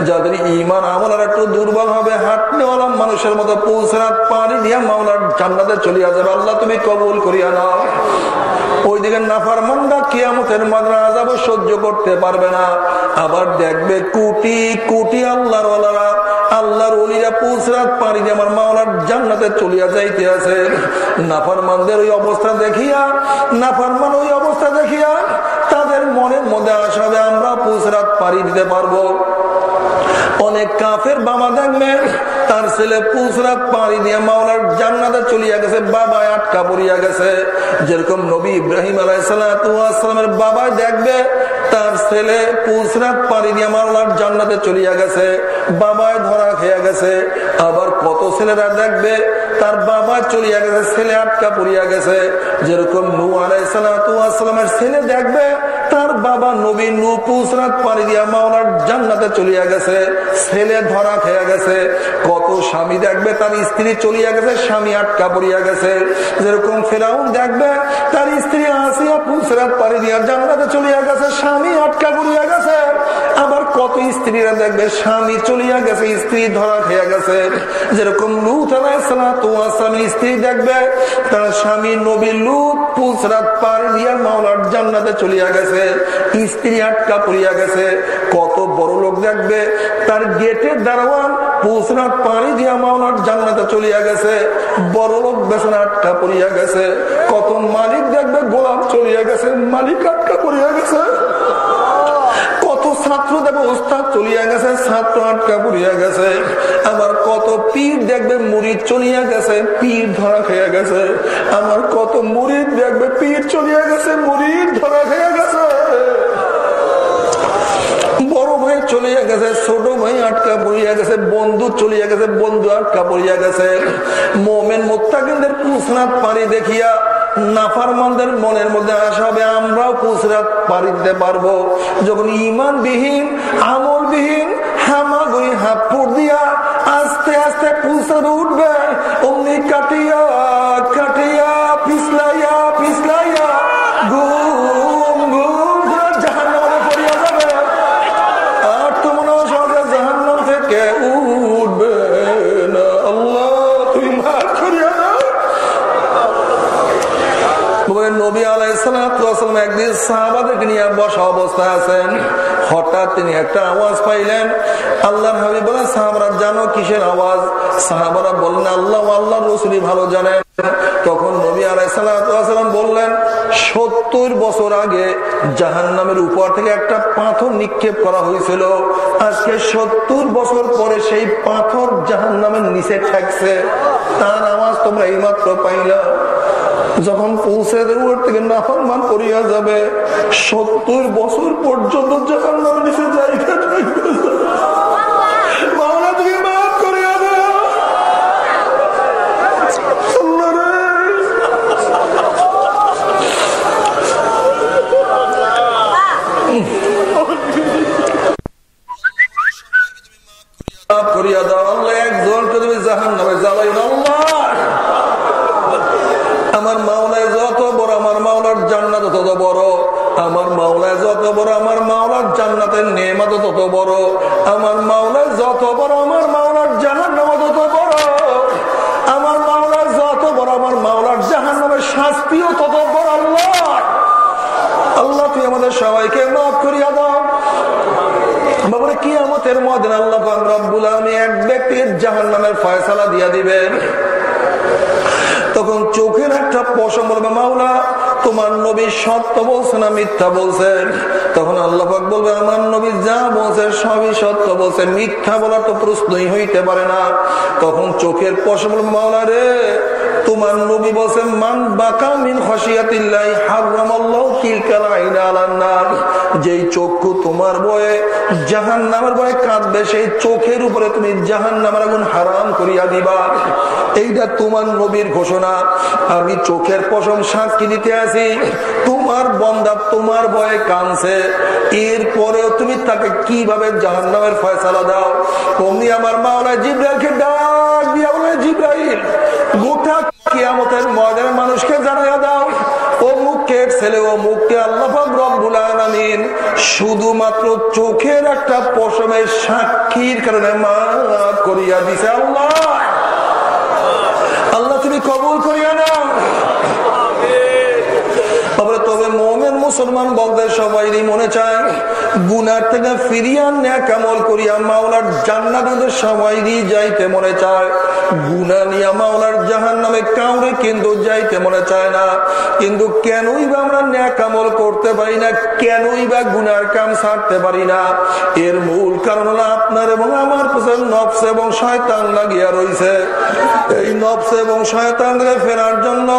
যাদের ইমান আমল আর একটু দুর্বল হবে, হাঁটনেওয়ালা মানুষের মতো পুলসরাত পাড়ি দিয়ে মাওলার জান্নাতে চলিয়া যাবে। আল্লাহ তুমি কবুল করিয়া নাও। ওইদিকে নাফার মন্দা কিয়ামতের মাদ্রা আজাব সহ্য করতে পারবে না। আবার দেখবে কোটি কোটি আল্লাহর আল্লাহর অলিরা পুসরাত পারি আমার মাওলার জান্নাতে চলিয়া যাইতে আছে। নাফারমানদের ওই অবস্থা দেখিয়া, নাফারমান ওই অবস্থা দেখিয়া তাদের মনের মধ্যে আসা যে আমরা পুসরাত পারি দিতে পারব। অনেক কাফের বাবা দেখবেন তার ছেলে পুসরাত পাড়ি দিয়ে মাওলার জান্নাতে চলিয়া গেছে বাবা আটকা পড়িয়া গেছে। যেরকম নবী ইব্রাহিম আলাইসালামের বাবা দেখবে, তার ছেলে পুসরাত পাড়ি দিয়ে মাওলার জান্নাতে চলিয়া গেছে, বাবায় ধরা খেয়ে গেছে। আবার কত ছেলেরা দেখবে তার বাবা চলিয়া গেছে, ছেলে আটকা পড়িয়া গেছে। যেরকম নু আলাইসালামের ছেলে দেখবে, তার বাবা নবী নু পুসরাত পাড়ি দিয়া মাওলার জান্নাতে চলিয়া গেছে, ছেলে ধরা খেয়ে গেছে। কত স্বামী দেখবে, তার স্ত্রী চলিয়া গেছে, স্বামী আটকা পড়িয়া গেছে। যেরকম ফেরাউন দেখবে, তার স্ত্রী আসিয়া পুসরাত পাড়ি দিয়া জান্নাতে চলিয়া গেছে, স্বামী আটকা পড়িয়া গেছে। স্ত্রীরা দেখবে স্বামী চলিয়া গেছে, স্ত্রী ধরা খেয়ে গেছে। যেরকম লুত আলাইসালামের স্ত্রী দেখবে, তার স্বামী নবী লুত পুসরাত পাড়ি দিয়া মাওলার জান্নাতে চলিয়া গেছে, স্ত্রী আটকা পড়িয়া গেছে। কত বড় লোক দেখবে, তার গেটের দারোয়ান পুসরাত পানি দিয়া মাওলার জান্নাতে চলিয়া গেছে। বড় লোক বেসন আটকা পড়িয়া গেছে। কত মালিক দেখবে গোলাপ চলিয়া গেছে, মালিক আটকা পড়িয়া গেছে। ছাত্র দেখো উস্তাদ চলিয়া গেছে, ছাত্র আটকা পড়িয়া গেছে। আমার কত পীর দেখবে মুড়ি চলিয়া গেছে, পীর ধরা খেয়ে গেছে। আমার কত মুড়ি দেখবে, পীর চলিয়া গেছে, মুড়ির ধরা খেয়ে গেছে। চলিয়া গেছে, ছোট ভাই আটকা পড়িয়া গেছে, বন্ধু চলিয়া গেছে, বন্ধু আটকা পড়িয়া গেছে। মোমেন মোত্তাকিনদের পুসনাথ পানি দেখিয়া নাফারমানদের মনের মধ্যে আসা হবে, আমরাও পুসরাত পারি দিতে পারব। যখন ইমান বিহীন আমল বিহীন হামাগুড়ি হাত দিয়া আস্তে আস্তে পুসর উঠবে, অমনি কাটিয়া একদিন সাহাবাদেরকে নিয়ে বসা অবস্থায় আছেন। হঠাৎ তিনি একটা আওয়াজ পাইলেন। আল্লাহ হাবিব বলেন জানো কিসের আওয়াজ? বললেন, আল্লাহ আল্লাহ রসুলি ভালো জানেন। তখন নবী আলাইসালাম বললেন, সত্তর বছর আগে জাহান নামের উপর থেকে একটা পাথর নিক্ষেপ করা হয়েছিল। আজকে সত্তর বছর পরে সেই পাথর জাহান নামের নিচে ঠেকছে। তার আওয়াজ তোমরা এইমাত্র পাইলা। যখন পৌঁছে দেওয়ার থেকে নাফরমান করিয়া যাবে। সত্তর বছর পর্যন্ত নামের নিচে জায়গা করিয়া দাও। আল্লাহ তুমি জাহান নামে জ্বালাই আমার মাওলায় যত বড়, আমার মাওলার জান্নাত তত বড়। আমার মাওলায় যত বড়, আমার মাওলার জান্নাতের নেমাত তত বড়। আমার মাওলায় যত বড়, আমার মাওলার জাহান নামা তত বড়। আমার মাওলার যত বড়, আমার মাওলার জাহান নামের শাস্তিও তত বড়, আল্লাহ। আল্লাহ তুই আমাদের সবাইকে মাফ করিয়া দাও। বাবরে কি আমাদের মদিন আল্লাহ আমি এক ব্যক্তির জাহান নামের ফয়সালা দিয়া দিবেন। চোখের একটা পশম বলবে, মাওলা, তোমার নবী সত্য বলছে না মিথ্যা বলছেন তখন আল্লাহাক বলবে, আমার নবী যা বলছে সবই সত্য বলছে, মিথ্যা বলা তো প্রশ্নই হইতে পারে না। তখন চোখের পশম বলবে, মাওলা রে তোমার নবী বলছে মান বাকা মিন খসিয়াতিল্লাহ হারামাল্লাহু তিলকাল আইনা আলান নার। যেই চক্ষু তোমার বয়ে জাহান নামের বয়ে কাঁদবে, সেই চোখের উপরে তুমি জাহান নামের আগুন হারাম করিয়া দিবা। এইটা তোমার নবীর ঘোষণা। আমি চোখের পশম সাক্ষী দিতে আছি। তোমার বন্দা তোমার বয়ে কানছে এরপরেও তুমি তাকে কীভাবে জাহান নামের ফয়সালা দাও? তুমি আমার মাওলা জিব্রাইলকে ডাক দিয়া বলে, জিব্রাইল কিয়ামতের ময়দানের মানুষকে জানাইয়া দাও, ও মুখের ছেলে, ও মুখকে আল্লাহ রব্বুল আলামিন শুধুমাত্র চোখের একটা পশমের সাক্ষীর কারণে মা করিয়া দিছে আল্লাহ। আল্লাহ তুমি কবুল করিয়া তবে তবে মোমেন মুসলমান বলতে সবাই মনে চায় গুনার থেকে ফিরিয়া ন্যাক আমল করিয়া মাওলার জান্নাত সবাই যাইতে মনে চায়, গুনা নিয়া মাওলার জাহান নামে কাউরে কিন্তু যাইতে মনে চায় না। কিন্তু কেনই বা আমরা ন্যাক করতে পারি না, কেনই বা গুনার কাম ছাড়তে পারি না। এর মূল কারণ হলো আপনার এবং আমার পিছনে নফস এবং শয়তান লাগিয়া রয়েছে এই নফস এবং শয়তান থেকে ফেরার জন্য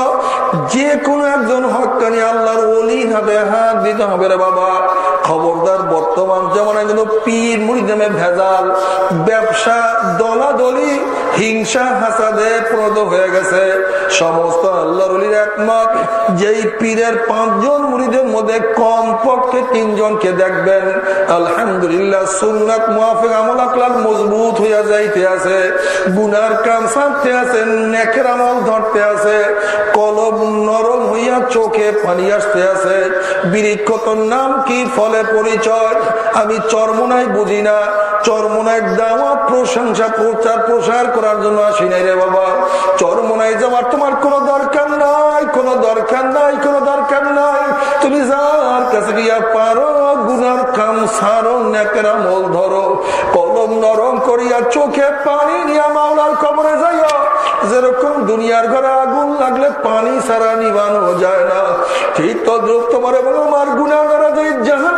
যে কোনো একজন হকানি আল্লাহর অলি হাতে হাত দিতে হবে রে বাবা। খবরদার বর্তমান জমানায় কিন্তু পীর মুড়ি নামে ভেজাল, ব্যবসা দলাদলি, হিংসা হাসাদে প্রদ হয়ে গেছে। সমস্ত আল্লাহরুলির একমত, যেই পীরের পাঁচজন মুড়িদের মধ্যে কম পক্ষে তিনজনকে দেখবেন। আলহামদুলিল্লাহ সুন্নাত মুআফিক আমল আকলাক মজবুত হইয়া যাইতে আছে। গুনার কাম ছাড়তে আছে, নেকের আমল ধরতে আছে। কলব নরম হইয়া চোখে পানি আসতে আছে। বৃক্ষতর নাম কি ফলে পরিচয় আমি চরমনাই বুঝি না, চরমনায় দাওয়া প্রশংসা প্রচার প্রসার করার জন্য আসি নাই রে বাবা। চরমনায় যাওয়ার তোমার কোনো দরকার নাই, কোনো দরকার নাই, কোনো দরকার নাই। তুমি যার কাছে গিয়া পারো, গুনার কাম সারো নেকেরা মল ধরো, কলম নরম করিয়া চোখে পানি নিয়া মাওলার কবরে যাইয়া, যেরকম দুনিয়ার ঘরে আগুন লাগলে পানি সারা নিবানো যায় না। ঠিক তদ্রুপ তোমার এবং আমার গুণাগারা যে জাহান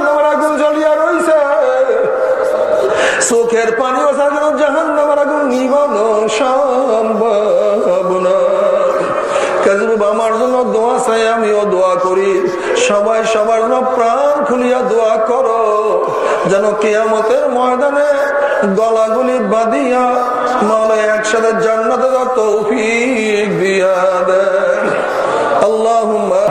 জ্বলিয়া রয়েছে চোখের পানি যেন জাহান নামার আগুন নিবানো সম্ভব না। আমার জন্য দোয়া চাই, আমিও দোয়া করি। সবাই সবার জন্য প্রাণ খুলিয়া দোয়া করো। যেন কেয়ামতের ময়দানে গলাগুলি বাঁধিয়া মালে একসাথে জান্নাতে তৌফিক দিয়া আল্লাহ আল্লাহ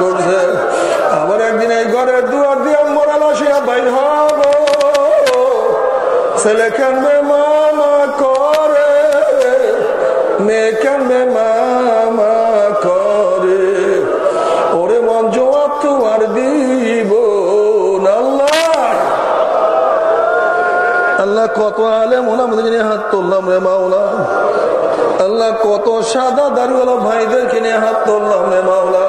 করছে। আবার একদিন এই ঘরের দুয়ার দিয়ে মরাল আসিয়া বাইর হব। ছেলে কানবে মামা করে? মেয়ে কানবে মামা করে? ওরে মন জবাব তোমার দিব আল্লাহ। কত আলে মোলা আমাদের হাত তুললাম রে মাওলা। আল্লাহ কত সাদা দারুওয়ালা ভাইদেরকে নিয়ে হাত তুললাম রে মাওলা।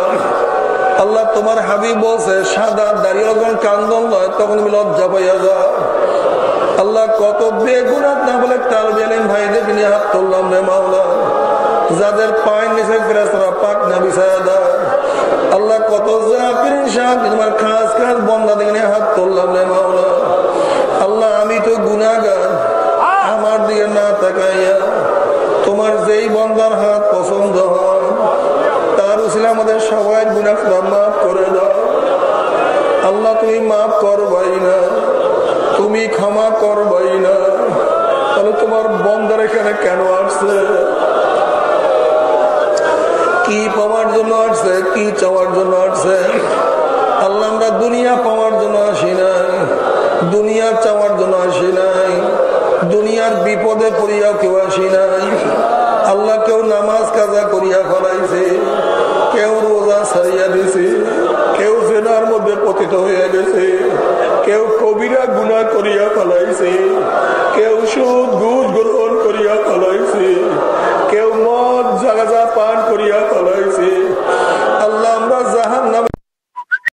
আল্লাহ তোমার হাবিব বলছে, সাদা দাঁড়িয়ে যখন কান্দন নয় তখন আমি লজ্জা পাইয়া যা আল্লাহ কত বেগুনাত না বলে তার বেলেন ভাইদেরকে নিয়ে হাত তুললাম রে মাওলা। যাদের পায়ের নিচে ফেরাস্তারা পাক না বিছায়া দেয় আল্লাহ কত সাহেব তোমার খাস খাস বন্ধা নিয়ে হাত তুললাম রে মাওলা। আল্লাহ আমি তো গুনাগার আমার দিকে না তাকাইয়া তোমার যেই বন্দার হাত পছন্দ হয় তার আমাদের সবাই গুণা মাফ করে দাও। আল্লাহ, তুমি মাফ করবাই না। তুমি ক্ষমা করবাই না। তাহলে তোমার বন্দার এখানে কেন আসছে? কি পাওয়ার জন্য আসছে? কি চাওয়ার জন্য আসছে? ফেলেছে কেউ কবিরা গুণা করিয়া ফেলাইছে। কেউ সুদ, গুদ গ্রহণ করিয়া ফেলাইছে। কেউ মদ, জাগাজা পান করিয়া ফেলাইছে।